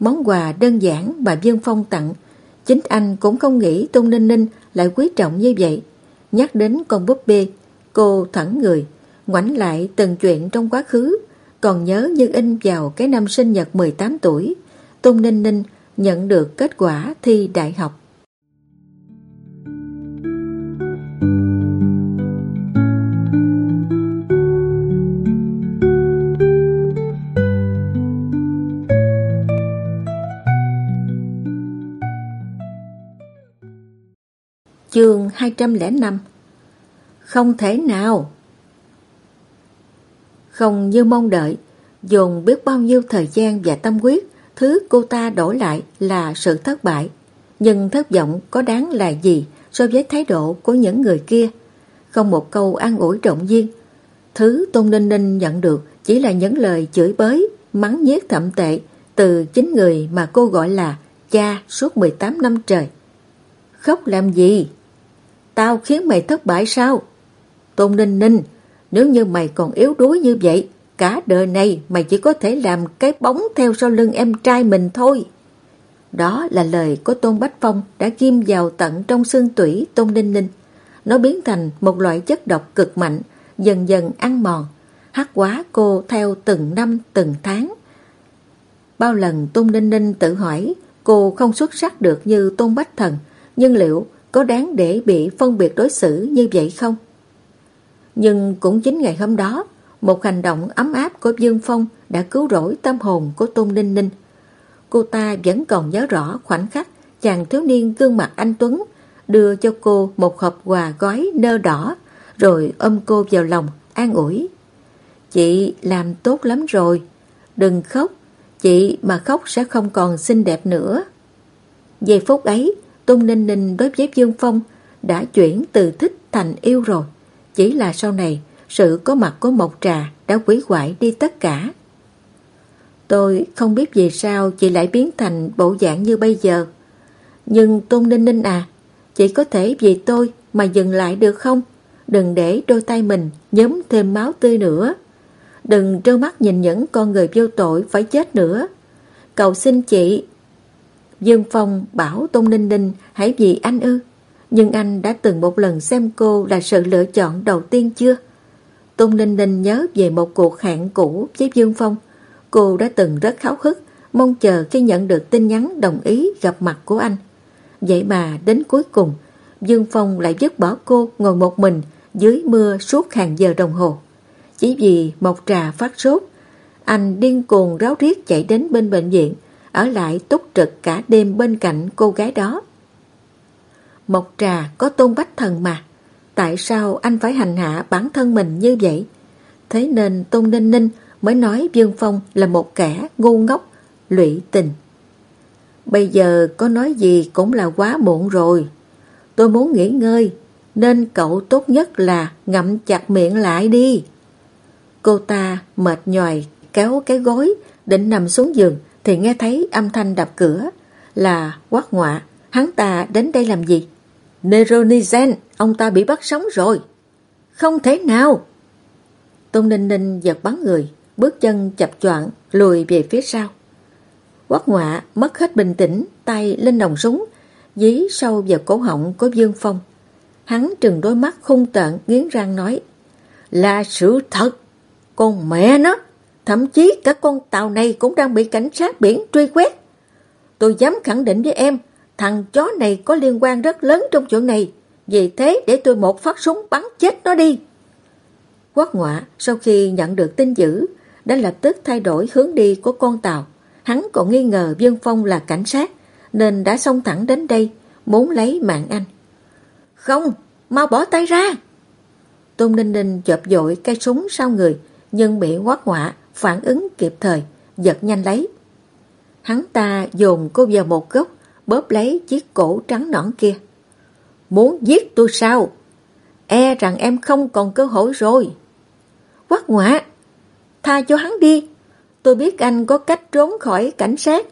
Món quà đơn giản mà Dương Phong tặng, chính anh cũng không nghĩ Tôn Ninh Ninh lại quý trọng như vậy. Nhắc đến con búp bê, cô thẳng người, ngoảnh lại từng chuyện trong quá khứ, còn nhớ như in vào cái năm sinh nhật 18 tuổi, Tôn Ninh Ninh nhận được kết quả thi đại học. Chương 205 Không thể nào. Không như mong đợi, Dồn biết bao nhiêu thời gian và tâm huyết, Thứ cô ta đổi lại là sự thất bại. Nhưng thất vọng có đáng là gì So với thái độ của những người kia? Không một câu an ủi động viên. Thứ Tôn Ninh Ninh nhận được Chỉ là những lời chửi bới, Mắng nhiếc thậm tệ Từ chính người mà cô gọi là Cha suốt 18 năm trời. Khóc làm gì? Tao khiến mày thất bại sao? Tôn Ninh Ninh, nếu như mày còn yếu đuối như vậy, cả đời này mày chỉ có thể làm cái bóng theo sau lưng em trai mình thôi. Đó là lời của Tôn Bách Phong đã ghim vào tận trong xương tủy Tôn Ninh Ninh. Nó biến thành một loại chất độc cực mạnh, dần dần ăn mòn, hắc quá cô theo từng năm từng tháng. Bao lần Tôn Ninh Ninh tự hỏi Cô không xuất sắc được như Tôn Bách Thần, nhưng liệu có đáng để bị phân biệt đối xử như vậy không? Nhưng cũng chính ngày hôm đó, một hành động ấm áp của Dương Phong đã cứu rỗi tâm hồn của Tôn Ninh Ninh. Cô ta vẫn còn nhớ rõ khoảnh khắc chàng thiếu niên gương mặt anh Tuấn đưa cho cô một hộp quà gói nơ đỏ rồi ôm cô vào lòng, an ủi. Chị làm tốt lắm rồi, đừng khóc, chị mà khóc sẽ không còn xinh đẹp nữa. Giây phút ấy, Tôn Ninh Ninh đối với Dương Phong đã chuyển từ thích thành yêu rồi. Chỉ là sau này, sự có mặt của Mộc Trà đã quỷ hoại đi tất cả. Tôi không biết vì sao chị lại biến thành bộ dạng như bây giờ. Nhưng Tôn Ninh Ninh à, chị có thể vì tôi mà dừng lại được không? Đừng để đôi tay mình nhóm thêm máu tươi nữa. Đừng trơ mắt nhìn những con người vô tội phải chết nữa. Cầu xin chị. Dương Phong bảo Tôn Ninh Ninh hãy vì anh ư. Nhưng anh đã từng một lần xem cô là sự lựa chọn đầu tiên chưa? Tôn Ninh Ninh nhớ về một cuộc hẹn cũ với Dương Phong. Cô đã từng rất kháo khức mong chờ khi nhận được tin nhắn đồng ý gặp mặt của anh. Vậy mà đến cuối cùng, Dương Phong lại dứt bỏ cô ngồi một mình dưới mưa suốt hàng giờ đồng hồ. Chỉ vì một trà phát sốt, anh điên cuồng ráo riết chạy đến bên bệnh viện, ở lại túc trực cả đêm bên cạnh cô gái đó. Mộc trà có tôn bách thần mà, tại sao anh phải hành hạ bản thân mình như vậy? Thế nên Tôn Ninh Ninh mới nói Dương Phong là một kẻ ngu ngốc, lụy tình. Bây giờ có nói gì cũng là quá muộn rồi. Tôi muốn nghỉ ngơi, nên cậu tốt nhất là ngậm chặt miệng lại đi. Cô ta mệt nhòi kéo cái gối định nằm xuống giường thì nghe thấy âm thanh đập cửa là quát ngoạ, Hắn ta đến đây làm gì? Neronizen, ông ta bị bắt sống rồi. Không thể nào. Tôn Ninh Ninh giật bắn người, bước chân chập choạng lùi về phía sau. Quát ngoạ mất hết bình tĩnh, tay lên nòng súng, dí sâu vào cổ họng của Dương Phong. Hắn trừng đôi mắt khung tợn nghiến răng nói Là sự thật Con mẹ nó Thậm chí cả con tàu này cũng đang bị cảnh sát biển truy quét. Tôi dám khẳng định với em Thằng chó này có liên quan rất lớn trong chuyện này. Vì thế để tôi một phát súng bắn chết nó đi. Quốc ngọa sau khi nhận được tin dữ Đã lập tức thay đổi hướng đi của con tàu. Hắn còn nghi ngờ Dương Phong là cảnh sát Nên đã xông thẳng đến đây Muốn lấy mạng anh. Không, mau bỏ tay ra. Tôn Ninh Ninh chộp dội cây súng sau người, nhưng bị quát ngọa phản ứng kịp thời, giật nhanh lấy. Hắn ta dồn cô vào một góc, bóp lấy chiếc cổ trắng nõn kia. Muốn giết tôi sao? E rằng em không còn cơ hội rồi. Quát ngoạ! tha cho hắn đi. Tôi biết anh có cách trốn khỏi cảnh sát,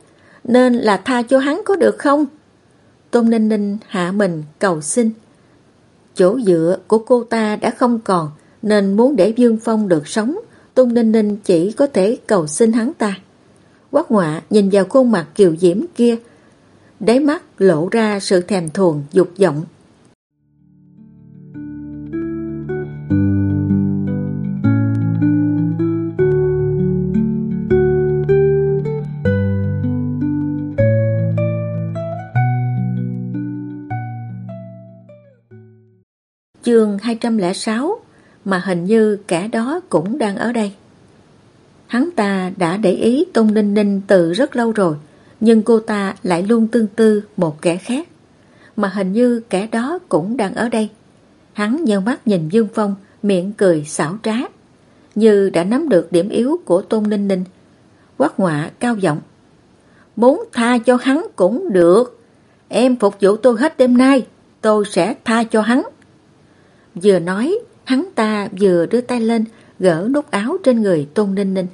nên là tha cho hắn có được không? Tôn Ninh Ninh hạ mình cầu xin. Chỗ dựa của cô ta đã không còn nên muốn để Dương Phong được sống Tôn Ninh Ninh chỉ có thể cầu xin hắn ta. Quát ngọa nhìn vào khuôn mặt kiều diễm kia, đáy mắt lộ ra sự thèm thuồng, dục vọng chương 206 mà hình như kẻ đó cũng đang ở đây. Hắn ta đã để ý Tôn Ninh Ninh từ rất lâu rồi, nhưng cô ta lại luôn tương tư một kẻ khác. Mà hình như kẻ đó cũng đang ở đây. Hắn nheo mắt nhìn Dương Phong, miệng cười xảo trá. Như đã nắm được điểm yếu của Tôn Ninh Ninh. Quát ngọa cao giọng. Muốn tha cho hắn cũng được. Em phục vụ tôi hết đêm nay, tôi sẽ tha cho hắn. Vừa nói, hắn ta vừa đưa tay lên, gỡ nút áo trên người Tôn Ninh Ninh.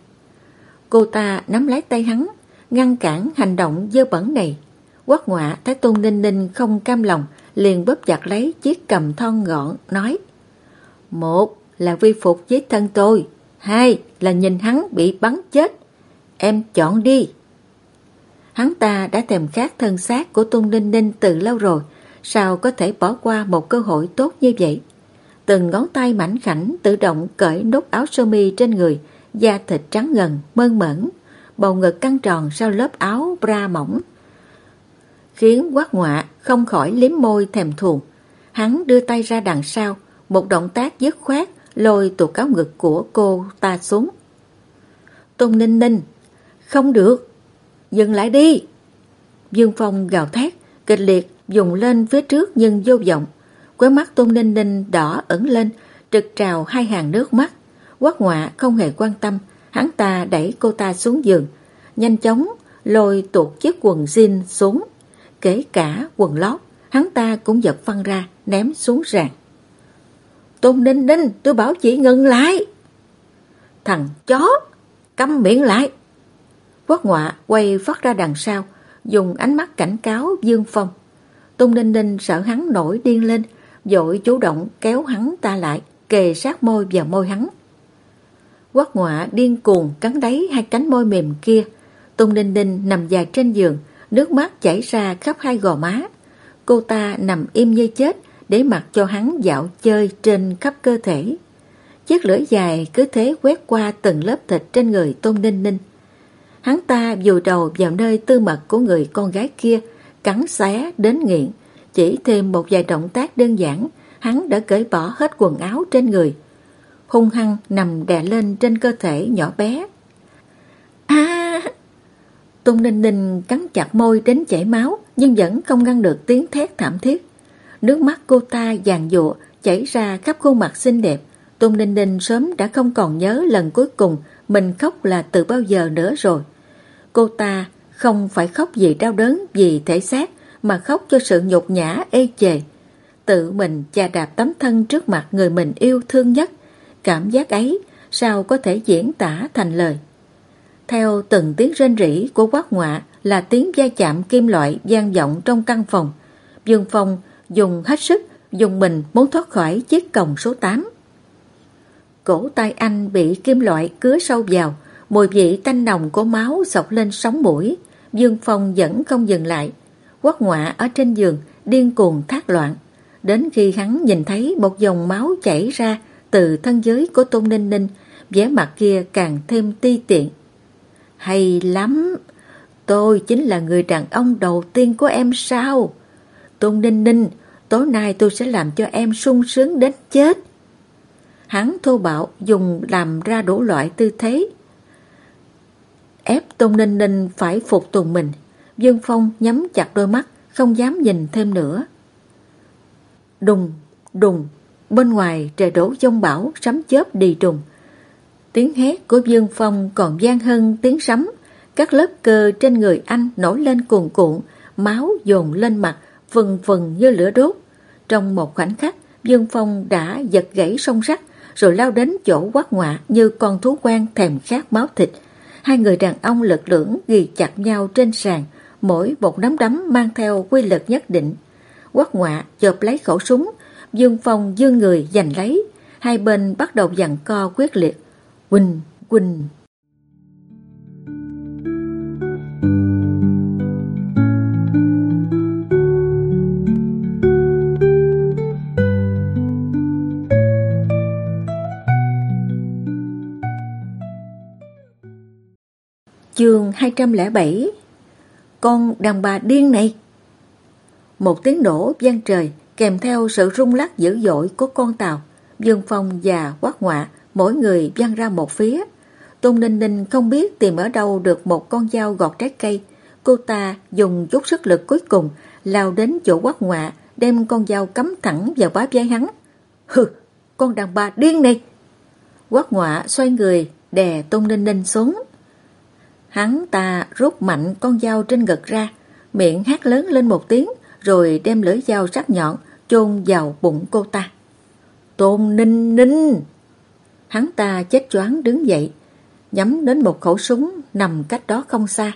Cô ta nắm lấy tay hắn, ngăn cản hành động dơ bẩn này. Quát ngoạ thấy Tôn Ninh Ninh không cam lòng, liền bóp chặt lấy chiếc cầm thon gọn, nói Một là vi phục với thân tôi, hai là nhìn hắn bị bắn chết. Em chọn đi. Hắn ta đã thèm khát thân xác của Tôn Ninh Ninh từ lâu rồi, sao có thể bỏ qua một cơ hội tốt như vậy? Từng ngón tay mảnh khảnh tự động cởi nút áo sơ mi trên người, da thịt trắng ngần, mơn mởn, bầu ngực căng tròn sau lớp áo bra mỏng. khiến quát ngọa không khỏi liếm môi thèm thuồng. Hắn đưa tay ra đằng sau, một động tác dứt khoát lôi tụ cáo ngực của cô ta xuống. Tôn Ninh Ninh, không được, dừng lại đi. Dương Phong gào thét, kịch liệt dùng lên phía trước nhưng vô vọng. Quế mắt Tôn Ninh Ninh đỏ ẩn lên, trực trào hai hàng nước mắt. Quát ngoạ không hề quan tâm, hắn ta đẩy cô ta xuống giường, nhanh chóng lôi tuột chiếc quần jean xuống, kể cả quần lót, hắn ta cũng giật phân ra, ném xuống ràng. Tôn Ninh Ninh, tôi bảo chị ngừng lại. Thằng chó, câm miệng lại. Quát ngọa quay phát ra đằng sau, dùng ánh mắt cảnh cáo Dương Phong. Tôn Ninh Ninh sợ hắn nổi điên lên, dội chủ động kéo hắn ta lại, kề sát môi vào môi hắn. Quát ngọa điên cuồng cắn đáy hai cánh môi mềm kia. Tôn Ninh Ninh nằm dài trên giường, nước mắt chảy ra khắp hai gò má. Cô ta nằm im như chết để mặc cho hắn dạo chơi trên khắp cơ thể. Chiếc lưỡi dài cứ thế quét qua từng lớp thịt trên người Tôn Ninh Ninh. Hắn ta vùi đầu vào nơi tư mật của người con gái kia, cắn xé đến nghiện. Chỉ thêm một vài động tác đơn giản, hắn đã cởi bỏ hết quần áo trên người. Hung hăng nằm đè lên trên cơ thể nhỏ bé. À! Tôn Ninh Ninh cắn chặt môi đến chảy máu, nhưng vẫn không ngăn được tiếng thét thảm thiết. Nước mắt cô ta giàn dụa, chảy ra khắp khuôn mặt xinh đẹp. Tôn Ninh Ninh sớm đã không còn nhớ lần cuối cùng mình khóc là từ bao giờ nữa rồi. Cô ta không phải khóc vì đau đớn, vì thể xác, mà khóc cho sự nhục nhã ê chề. Tự mình chà đạp tấm thân trước mặt người mình yêu thương nhất. Cảm giác ấy sao có thể diễn tả thành lời. Theo từng tiếng rên rỉ của quát ngọa là tiếng va chạm kim loại gian vọng trong căn phòng. Dương Phong dùng hết sức, dùng mình muốn thoát khỏi chiếc còng số 8. Cổ tay anh bị kim loại cứa sâu vào, mùi vị tanh nồng của máu sọc lên sóng mũi. Dương Phong vẫn không dừng lại. Quát ngọa ở trên giường, điên cuồng thác loạn. Đến khi hắn nhìn thấy một dòng máu chảy ra từ thân giới của Tôn Ninh Ninh, vẻ mặt kia càng thêm ti tiện. Hay lắm! Tôi chính là người đàn ông đầu tiên của em sao? Tôn Ninh Ninh, tối nay tôi sẽ làm cho em sung sướng đến chết. Hắn thô bạo dùng làm ra đủ loại tư thế. Ép Tôn Ninh Ninh phải phục tùng mình. Dương Phong nhắm chặt đôi mắt, không dám nhìn thêm nữa. Đùng, đùng, bên ngoài trời đổ giông bão, sấm chớp đi trùng. Tiếng hét của Dương Phong còn gian hơn tiếng sấm. Các lớp cơ trên người anh nổi lên cuồn cuộn, máu dồn lên mặt, vừng vừng như lửa đốt. Trong một khoảnh khắc, Dương Phong đã giật gãy sông sắt, rồi lao đến chỗ quát ngoạ như con thú quan thèm khát máu thịt. Hai người đàn ông lực lưỡng ghi chặt nhau trên sàn, mỗi một nắm đấm mang theo quy lực nhất định. Quốc ngoạ chộp lấy khẩu súng, Dương Phong dương người giành lấy, hai bên bắt đầu giằng co quyết liệt. Quỳnh, Quỳnh. Chương 207 con đàn bà điên này Một tiếng nổ vang trời kèm theo sự rung lắc dữ dội của con tàu. Dương Phong và quát Ngoạ mỗi người văng ra một phía. Tôn Ninh Ninh không biết tìm ở đâu được một con dao gọt trái cây. Cô ta dùng chút sức lực cuối cùng lao đến chỗ quát Ngoạ đem con dao cắm thẳng vào bá vai hắn. Hừ, con đàn bà điên này! Quát Ngoạ xoay người đè Tôn Ninh Ninh xuống. Hắn ta rút mạnh con dao trên ngực ra, miệng hát lớn lên một tiếng, rồi đem lưỡi dao sắc nhọn chôn vào bụng cô ta. Tôn ninh ninh! Hắn ta chết choáng đứng dậy, nhắm đến một khẩu súng nằm cách đó không xa.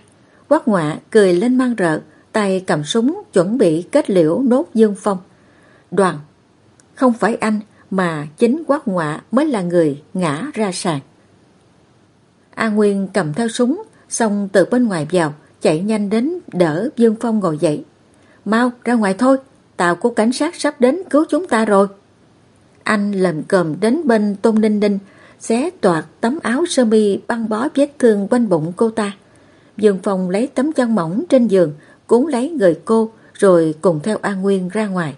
Quát ngoạ cười lên mang rợ, tay cầm súng chuẩn bị kết liễu nốt dương phong. Đoàn, không phải anh mà chính quát ngoạ mới là người ngã ra sàn. A Nguyên cầm theo súng, xong từ bên ngoài vào, chạy nhanh đến đỡ Dương Phong ngồi dậy. Mau ra ngoài thôi, tàu của cảnh sát sắp đến cứu chúng ta rồi. Anh lầm cầm đến bên Tôn Ninh Ninh, xé toạt tấm áo sơ mi băng bó vết thương quanh bụng cô ta. Dương Phong lấy tấm chăn mỏng trên giường, cuốn lấy người cô rồi cùng theo An Nguyên ra ngoài.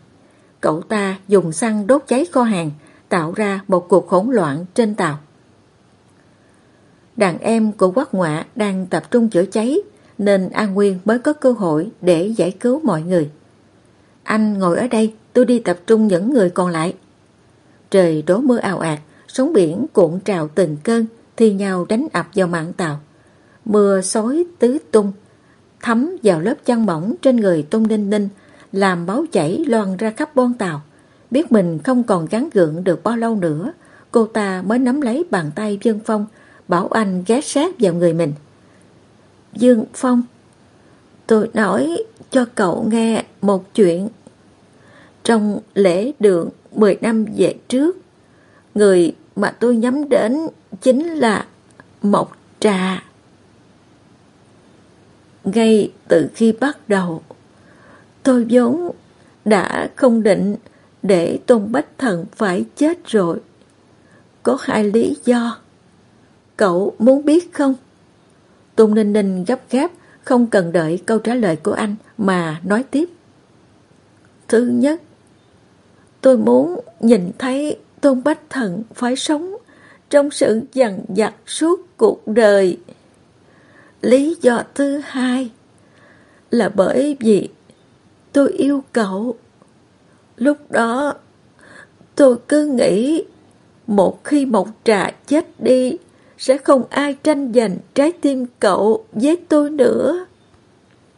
Cậu ta dùng xăng đốt cháy kho hàng, tạo ra một cuộc hỗn loạn trên tàu. Đàn em của quát ngoạ đang tập trung chữa cháy, nên An Nguyên mới có cơ hội để giải cứu mọi người. Anh ngồi ở đây, tôi đi tập trung những người còn lại. Trời đổ mưa ào ạt, sóng biển cuộn trào từng cơn, thi nhau đánh ập vào mạng tàu. Mưa xối tứ tung, thấm vào lớp chăn mỏng trên người Tôn Ninh Ninh, làm máu chảy loan ra khắp bon tàu. Biết mình không còn gắn gượng được bao lâu nữa, cô ta mới nắm lấy bàn tay Dương Phong, bảo anh ghé sát vào người mình. Dương Phong, tôi nói cho cậu nghe một chuyện. Trong lễ đường 10 năm về trước, người mà tôi nhắm đến chính là Mộc Trà. Ngay từ khi bắt đầu, tôi vốn đã không định để Tôn Bách Thần phải chết rồi. Có hai lý do. Cậu muốn biết không? Tôn Ninh Ninh gấp gáp, không cần đợi câu trả lời của anh mà nói tiếp. Thứ nhất, tôi muốn nhìn thấy Tôn Bách Thần phải sống trong sự dằn vặt suốt cuộc đời. Lý do thứ hai là bởi vì tôi yêu cậu. Lúc đó tôi cứ nghĩ một khi một trà chết đi sẽ không ai tranh giành trái tim cậu với tôi nữa.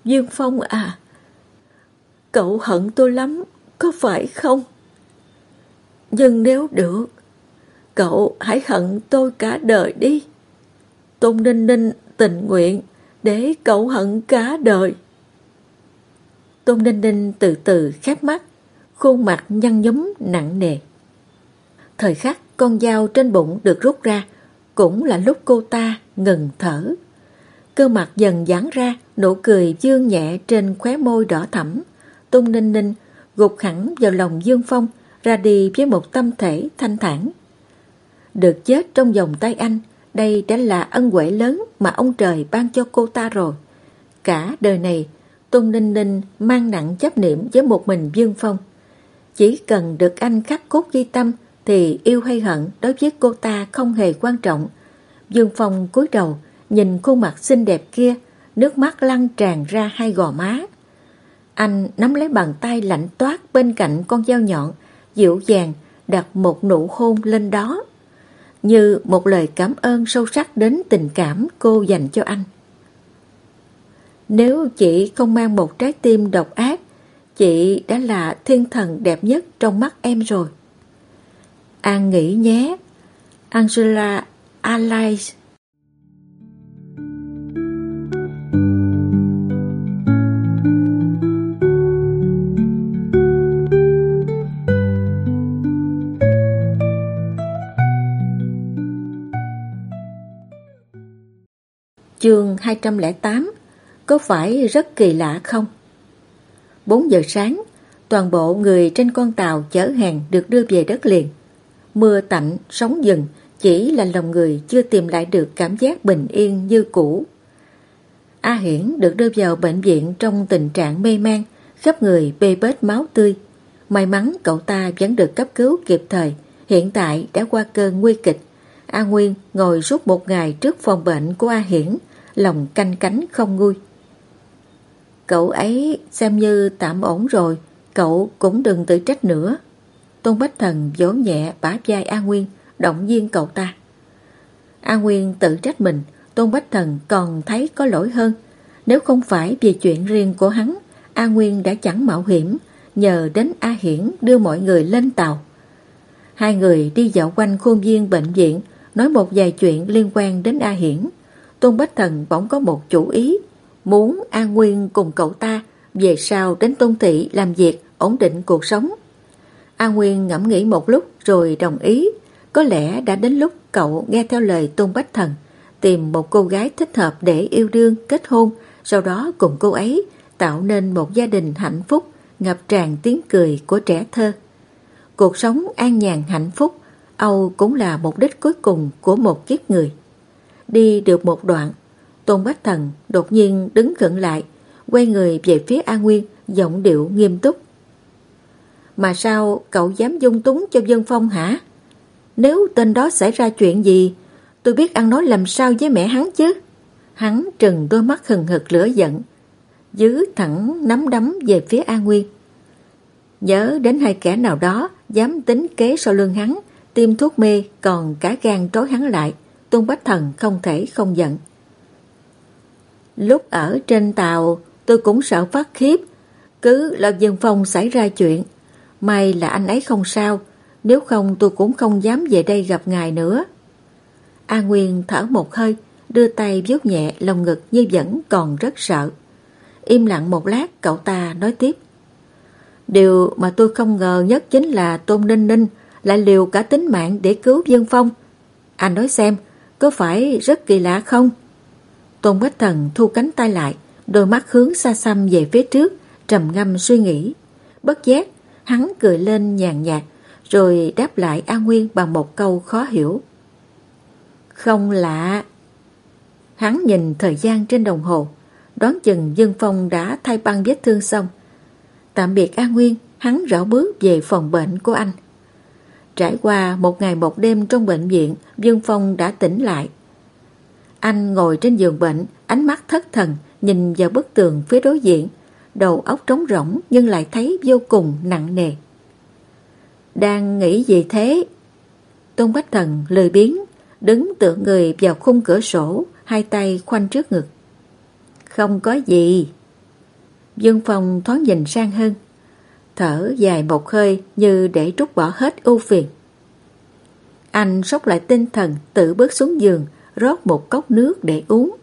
Dương Phong à, cậu hận tôi lắm, có phải không? Nhưng nếu được, cậu hãy hận tôi cả đời đi. Tôn Ninh Ninh tình nguyện để cậu hận cả đời. Tôn Ninh Ninh từ từ khép mắt, khuôn mặt nhăn nhúm nặng nề. Thời khắc con dao trên bụng được rút ra, cũng là lúc cô ta ngừng thở. Cơ mặt dần giãn ra, nụ cười dương nhẹ trên khóe môi đỏ thẫm. Tôn Ninh Ninh gục hẳn vào lòng Dương Phong, ra đi với một tâm thể thanh thản. Được chết trong vòng tay anh, đây đã là ân huệ lớn mà ông trời ban cho cô ta rồi. Cả đời này, Tôn Ninh Ninh mang nặng chấp niệm với một mình Dương Phong. Chỉ cần được anh khắc cốt ghi tâm thì yêu hay hận đối với cô ta không hề quan trọng. Dương Phong cúi đầu, nhìn khuôn mặt xinh đẹp kia, nước mắt lăn tràn ra hai gò má. Anh nắm lấy bàn tay lạnh toát bên cạnh con dao nhọn, dịu dàng đặt một nụ hôn lên đó như một lời cảm ơn sâu sắc đến tình cảm cô dành cho anh. Nếu chị không mang một trái tim độc ác, chị đã là thiên thần đẹp nhất trong mắt em rồi. An nghỉ nhé, Angela Alice Chương 208 Có phải rất kỳ lạ không? 4 giờ sáng, toàn bộ người trên con tàu chở hàng được đưa về đất liền. Mưa tạnh, sóng dừng, chỉ là lòng người chưa tìm lại được cảm giác bình yên như cũ. A Hiển được đưa vào bệnh viện trong tình trạng mê man, khắp người bê bết máu tươi. May mắn cậu ta vẫn được cấp cứu kịp thời, hiện tại đã qua cơn nguy kịch. A Nguyên ngồi suốt một ngày trước phòng bệnh của A Hiển, lòng canh cánh không nguôi. Cậu ấy xem như tạm ổn rồi, cậu cũng đừng tự trách nữa. Tôn Bách Thần vỗ nhẹ bả vai A Nguyên, động viên cậu ta. A Nguyên tự trách mình, Tôn Bách Thần còn thấy có lỗi hơn. Nếu không phải vì chuyện riêng của hắn, A Nguyên đã chẳng mạo hiểm, nhờ đến A Hiển đưa mọi người lên tàu. Hai người đi dạo quanh khuôn viên bệnh viện, nói một vài chuyện liên quan đến A Hiển. Tôn Bách Thần bỗng có một chủ ý, muốn A Nguyên cùng cậu ta về sau đến Tôn Thị làm việc ổn định cuộc sống. An Nguyên ngẫm nghĩ một lúc rồi đồng ý, có lẽ đã đến lúc cậu nghe theo lời Tôn Bách Thần, tìm một cô gái thích hợp để yêu đương, kết hôn, sau đó cùng cô ấy tạo nên một gia đình hạnh phúc, ngập tràn tiếng cười của trẻ thơ. Cuộc sống an nhàn hạnh phúc, Âu cũng là mục đích cuối cùng của một kiếp người. Đi được một đoạn, Tôn Bách Thần đột nhiên đứng gần lại, quay người về phía A Nguyên, giọng điệu nghiêm túc. Mà sao cậu dám dung túng cho dân Phong hả? Nếu tên đó xảy ra chuyện gì, tôi biết ăn nói làm sao với mẹ hắn chứ. Hắn trừng đôi mắt hừng hực lửa giận, dứ thẳng nắm đấm về phía A Nguyên. Nhớ đến hai kẻ nào đó dám tính kế sau lưng hắn, tiêm thuốc mê còn cả gan trói hắn lại, Tôn Bách Thần không thể không giận. Lúc ở trên tàu tôi cũng sợ phát khiếp, cứ là dân phong xảy ra chuyện. May là anh ấy không sao, nếu không tôi cũng không dám về đây gặp ngài nữa. A Nguyên thở một hơi, đưa tay vuốt nhẹ lồng ngực như vẫn còn rất sợ. Im lặng một lát cậu ta nói tiếp. Điều mà tôi không ngờ nhất chính là Tôn Ninh Ninh lại liều cả tính mạng để cứu dân phong. Anh nói xem, có phải rất kỳ lạ không? Tôn Bách Thần thu cánh tay lại, đôi mắt hướng xa xăm về phía trước, trầm ngâm suy nghĩ. Bất giác, hắn cười lên nhàn nhạt, rồi đáp lại A Nguyên bằng một câu khó hiểu. Không lạ. Hắn nhìn thời gian trên đồng hồ, đoán chừng Dương Phong đã thay băng vết thương xong. Tạm biệt A Nguyên, hắn rảo bước về phòng bệnh của anh. Trải qua một ngày một đêm trong bệnh viện, Dương Phong đã tỉnh lại. Anh ngồi trên giường bệnh, ánh mắt thất thần, nhìn vào bức tường phía đối diện, đầu óc trống rỗng nhưng lại thấy vô cùng nặng nề. Đang nghĩ gì thế? Tôn Bách Thần lười biếng, đứng tựa người vào khung cửa sổ, hai tay khoanh trước ngực. Không có gì. Dương Phong thoáng nhìn sang hơn, thở dài một hơi như để trút bỏ hết ưu phiền. Anh sốc lại tinh thần, tự bước xuống giường, rót một cốc nước để uống.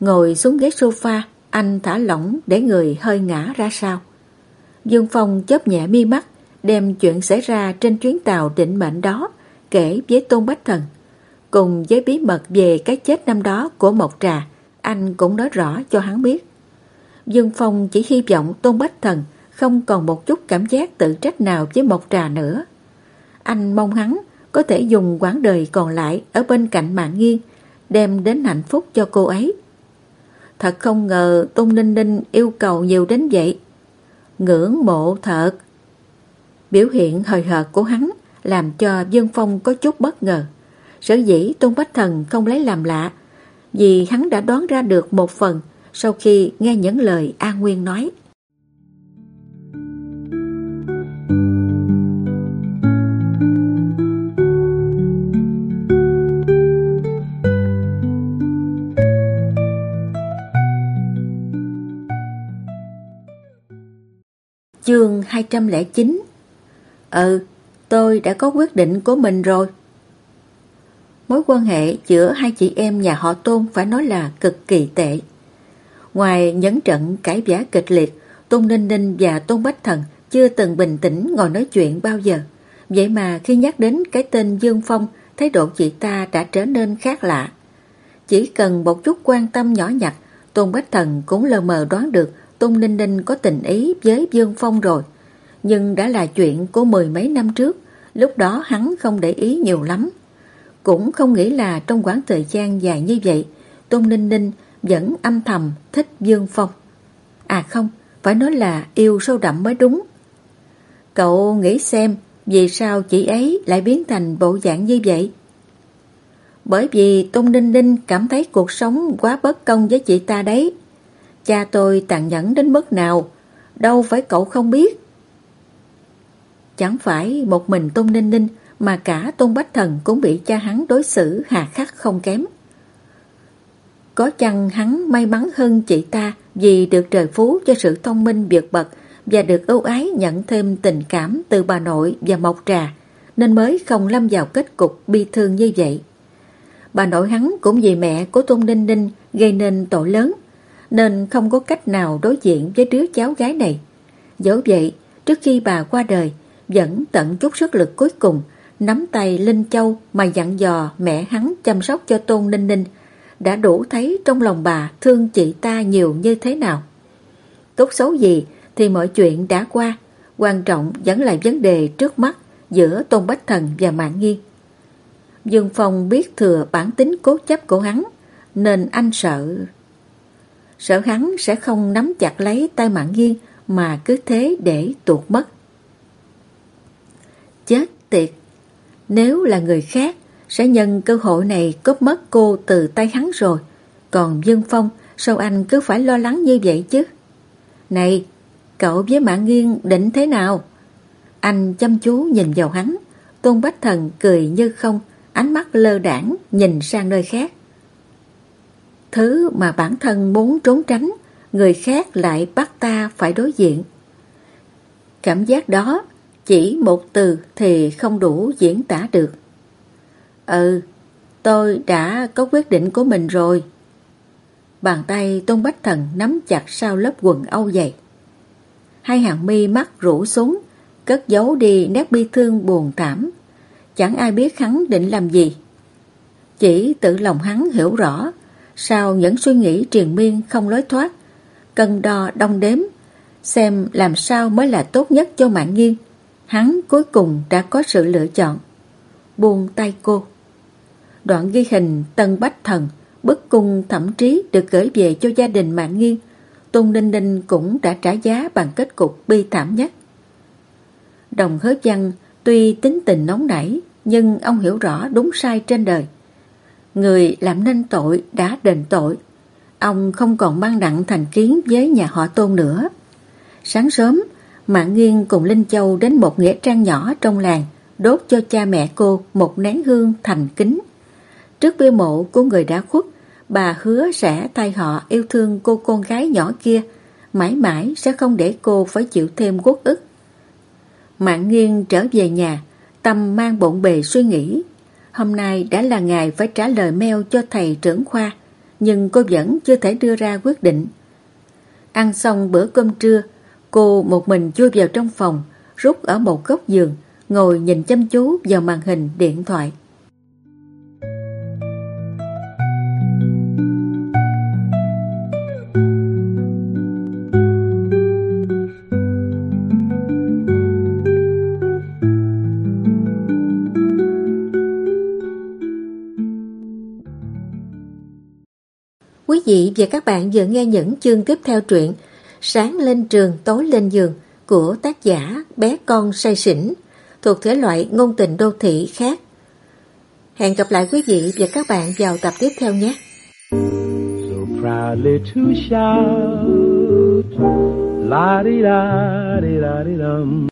Ngồi xuống ghế sofa, anh thả lỏng để người hơi ngã ra sau. Dương Phong chớp nhẹ mi mắt, đem chuyện xảy ra trên chuyến tàu định mệnh đó kể với Tôn Bách Thần. Cùng với bí mật về cái chết năm đó của Mộc Trà, anh cũng nói rõ cho hắn biết. Dương Phong chỉ hy vọng Tôn Bách Thần không còn một chút cảm giác tự trách nào với Mộc Trà nữa. Anh mong hắn có thể dùng quãng đời còn lại ở bên cạnh mạng nghiêng, đem đến hạnh phúc cho cô ấy. Thật không ngờ Tôn Ninh Ninh yêu cầu nhiều đến vậy. Ngưỡng mộ thật. Biểu hiện hời hợt của hắn làm cho Dương Phong có chút bất ngờ. Sở dĩ Tôn Bách Thần không lấy làm lạ, vì hắn đã đoán ra được một phần sau khi nghe những lời An Nguyên nói. Chương 209 Ừ, tôi đã có quyết định của mình rồi. Mối quan hệ giữa hai chị em nhà họ Tôn phải nói là cực kỳ tệ. Ngoài nhấn trận cãi vã kịch liệt, Tôn Ninh Ninh và Tôn Bách Thần chưa từng bình tĩnh ngồi nói chuyện bao giờ. Vậy mà khi nhắc đến cái tên Dương Phong, thái độ chị ta đã trở nên khác lạ. Chỉ cần một chút quan tâm nhỏ nhặt, Tôn Bách Thần cũng lờ mờ đoán được Tôn Ninh Ninh có tình ý với Dương Phong rồi. Nhưng đã là chuyện của mười mấy năm trước, lúc đó hắn không để ý nhiều lắm. Cũng không nghĩ là trong quãng thời gian dài như vậy, Tôn Ninh Ninh vẫn âm thầm thích Dương Phong. À không, phải nói là yêu sâu đậm mới đúng. Cậu nghĩ xem vì sao chị ấy lại biến thành bộ dạng như vậy? Bởi vì Tôn Ninh Ninh cảm thấy cuộc sống quá bất công với chị ta đấy. Cha tôi tàn nhẫn đến mức nào, đâu phải cậu không biết. Chẳng phải một mình Tôn Ninh Ninh mà cả Tôn Bách Thần cũng bị cha hắn đối xử hà khắc không kém. Có chăng hắn may mắn hơn chị ta vì được trời phú cho sự thông minh vượt bậc và được ưu ái nhận thêm tình cảm từ bà nội và Mộc Trà nên mới không lâm vào kết cục bi thương như vậy. Bà nội hắn cũng vì mẹ của Tôn Ninh Ninh gây nên tội lớn nên không có cách nào đối diện với đứa cháu gái này. Dẫu vậy, trước khi bà qua đời, vẫn tận chút sức lực cuối cùng, nắm tay Linh Châu mà dặn dò mẹ hắn chăm sóc cho Tôn Ninh Ninh, đã đủ thấy trong lòng bà thương chị ta nhiều như thế nào. Tốt xấu gì thì mọi chuyện đã qua, quan trọng vẫn là vấn đề trước mắt giữa Tôn Bách Thần và Mạng Nghiên. Dương Phong biết thừa bản tính cố chấp của hắn, nên anh sợ sợ hắn sẽ không nắm chặt lấy tay mạng nghiêng mà cứ thế để tuột mất. Chết tiệt! Nếu là người khác, sẽ nhân cơ hội này cướp mất cô từ tay hắn rồi. Còn Dương Phong, sao anh cứ phải lo lắng như vậy chứ? Này, cậu với mạng nghiêng định thế nào? Anh chăm chú nhìn vào hắn, Tôn Bách Thần cười như không, ánh mắt lơ đảng nhìn sang nơi khác. Thứ mà bản thân muốn trốn tránh, người khác lại bắt ta phải đối diện. Cảm giác đó, chỉ một từ thì không đủ diễn tả được. Ừ, tôi đã có quyết định của mình rồi. Bàn tay Tôn Bách Thần nắm chặt sau lớp quần âu dày. Hai hàng mi mắt rũ xuống, cất giấu đi nét bi thương buồn thảm. Chẳng ai biết hắn định làm gì. Chỉ tự lòng hắn hiểu rõ, sao những suy nghĩ triền miên không lối thoát, cân đo đong đếm, xem làm sao mới là tốt nhất cho mạng nghiêng. Hắn cuối cùng đã có sự lựa chọn. Buông tay cô. Đoạn ghi hình Tân Bách Thần, bức cung thẩm trí được gửi về cho gia đình mạng nghiêng. Tôn Ninh Ninh cũng đã trả giá bằng kết cục bi thảm nhất. Đồng hứa văn tuy tính tình nóng nảy, nhưng ông hiểu rõ đúng sai trên đời. Người làm nên tội đã đền tội. Ông không còn mang nặng thành kiến với nhà họ tôn nữa. Sáng sớm, Mạng Nghiên cùng Linh Châu đến một nghĩa trang nhỏ trong làng, đốt cho cha mẹ cô một nén hương thành kính. Trước bia mộ của người đã khuất, bà hứa sẽ thay họ yêu thương cô con gái nhỏ kia, mãi mãi sẽ không để cô phải chịu thêm quốc ức. Mạng Nghiên trở về nhà, tâm mang bộn bề suy nghĩ. Hôm nay đã là ngày phải trả lời mail cho thầy trưởng khoa, nhưng cô vẫn chưa thể đưa ra quyết định. Ăn xong bữa cơm trưa, cô một mình chui vào trong phòng, rút ở một góc giường, ngồi nhìn chăm chú vào màn hình điện thoại. Vị và các bạn vừa nghe những chương tiếp theo truyện Sáng lên trường, tối lên giường của tác giả Bé Con Say Sỉnh thuộc thể loại ngôn tình đô thị khác. Hẹn gặp lại quý vị và các bạn vào tập tiếp theo nhé. So proudly to shout, la di da di da di dum.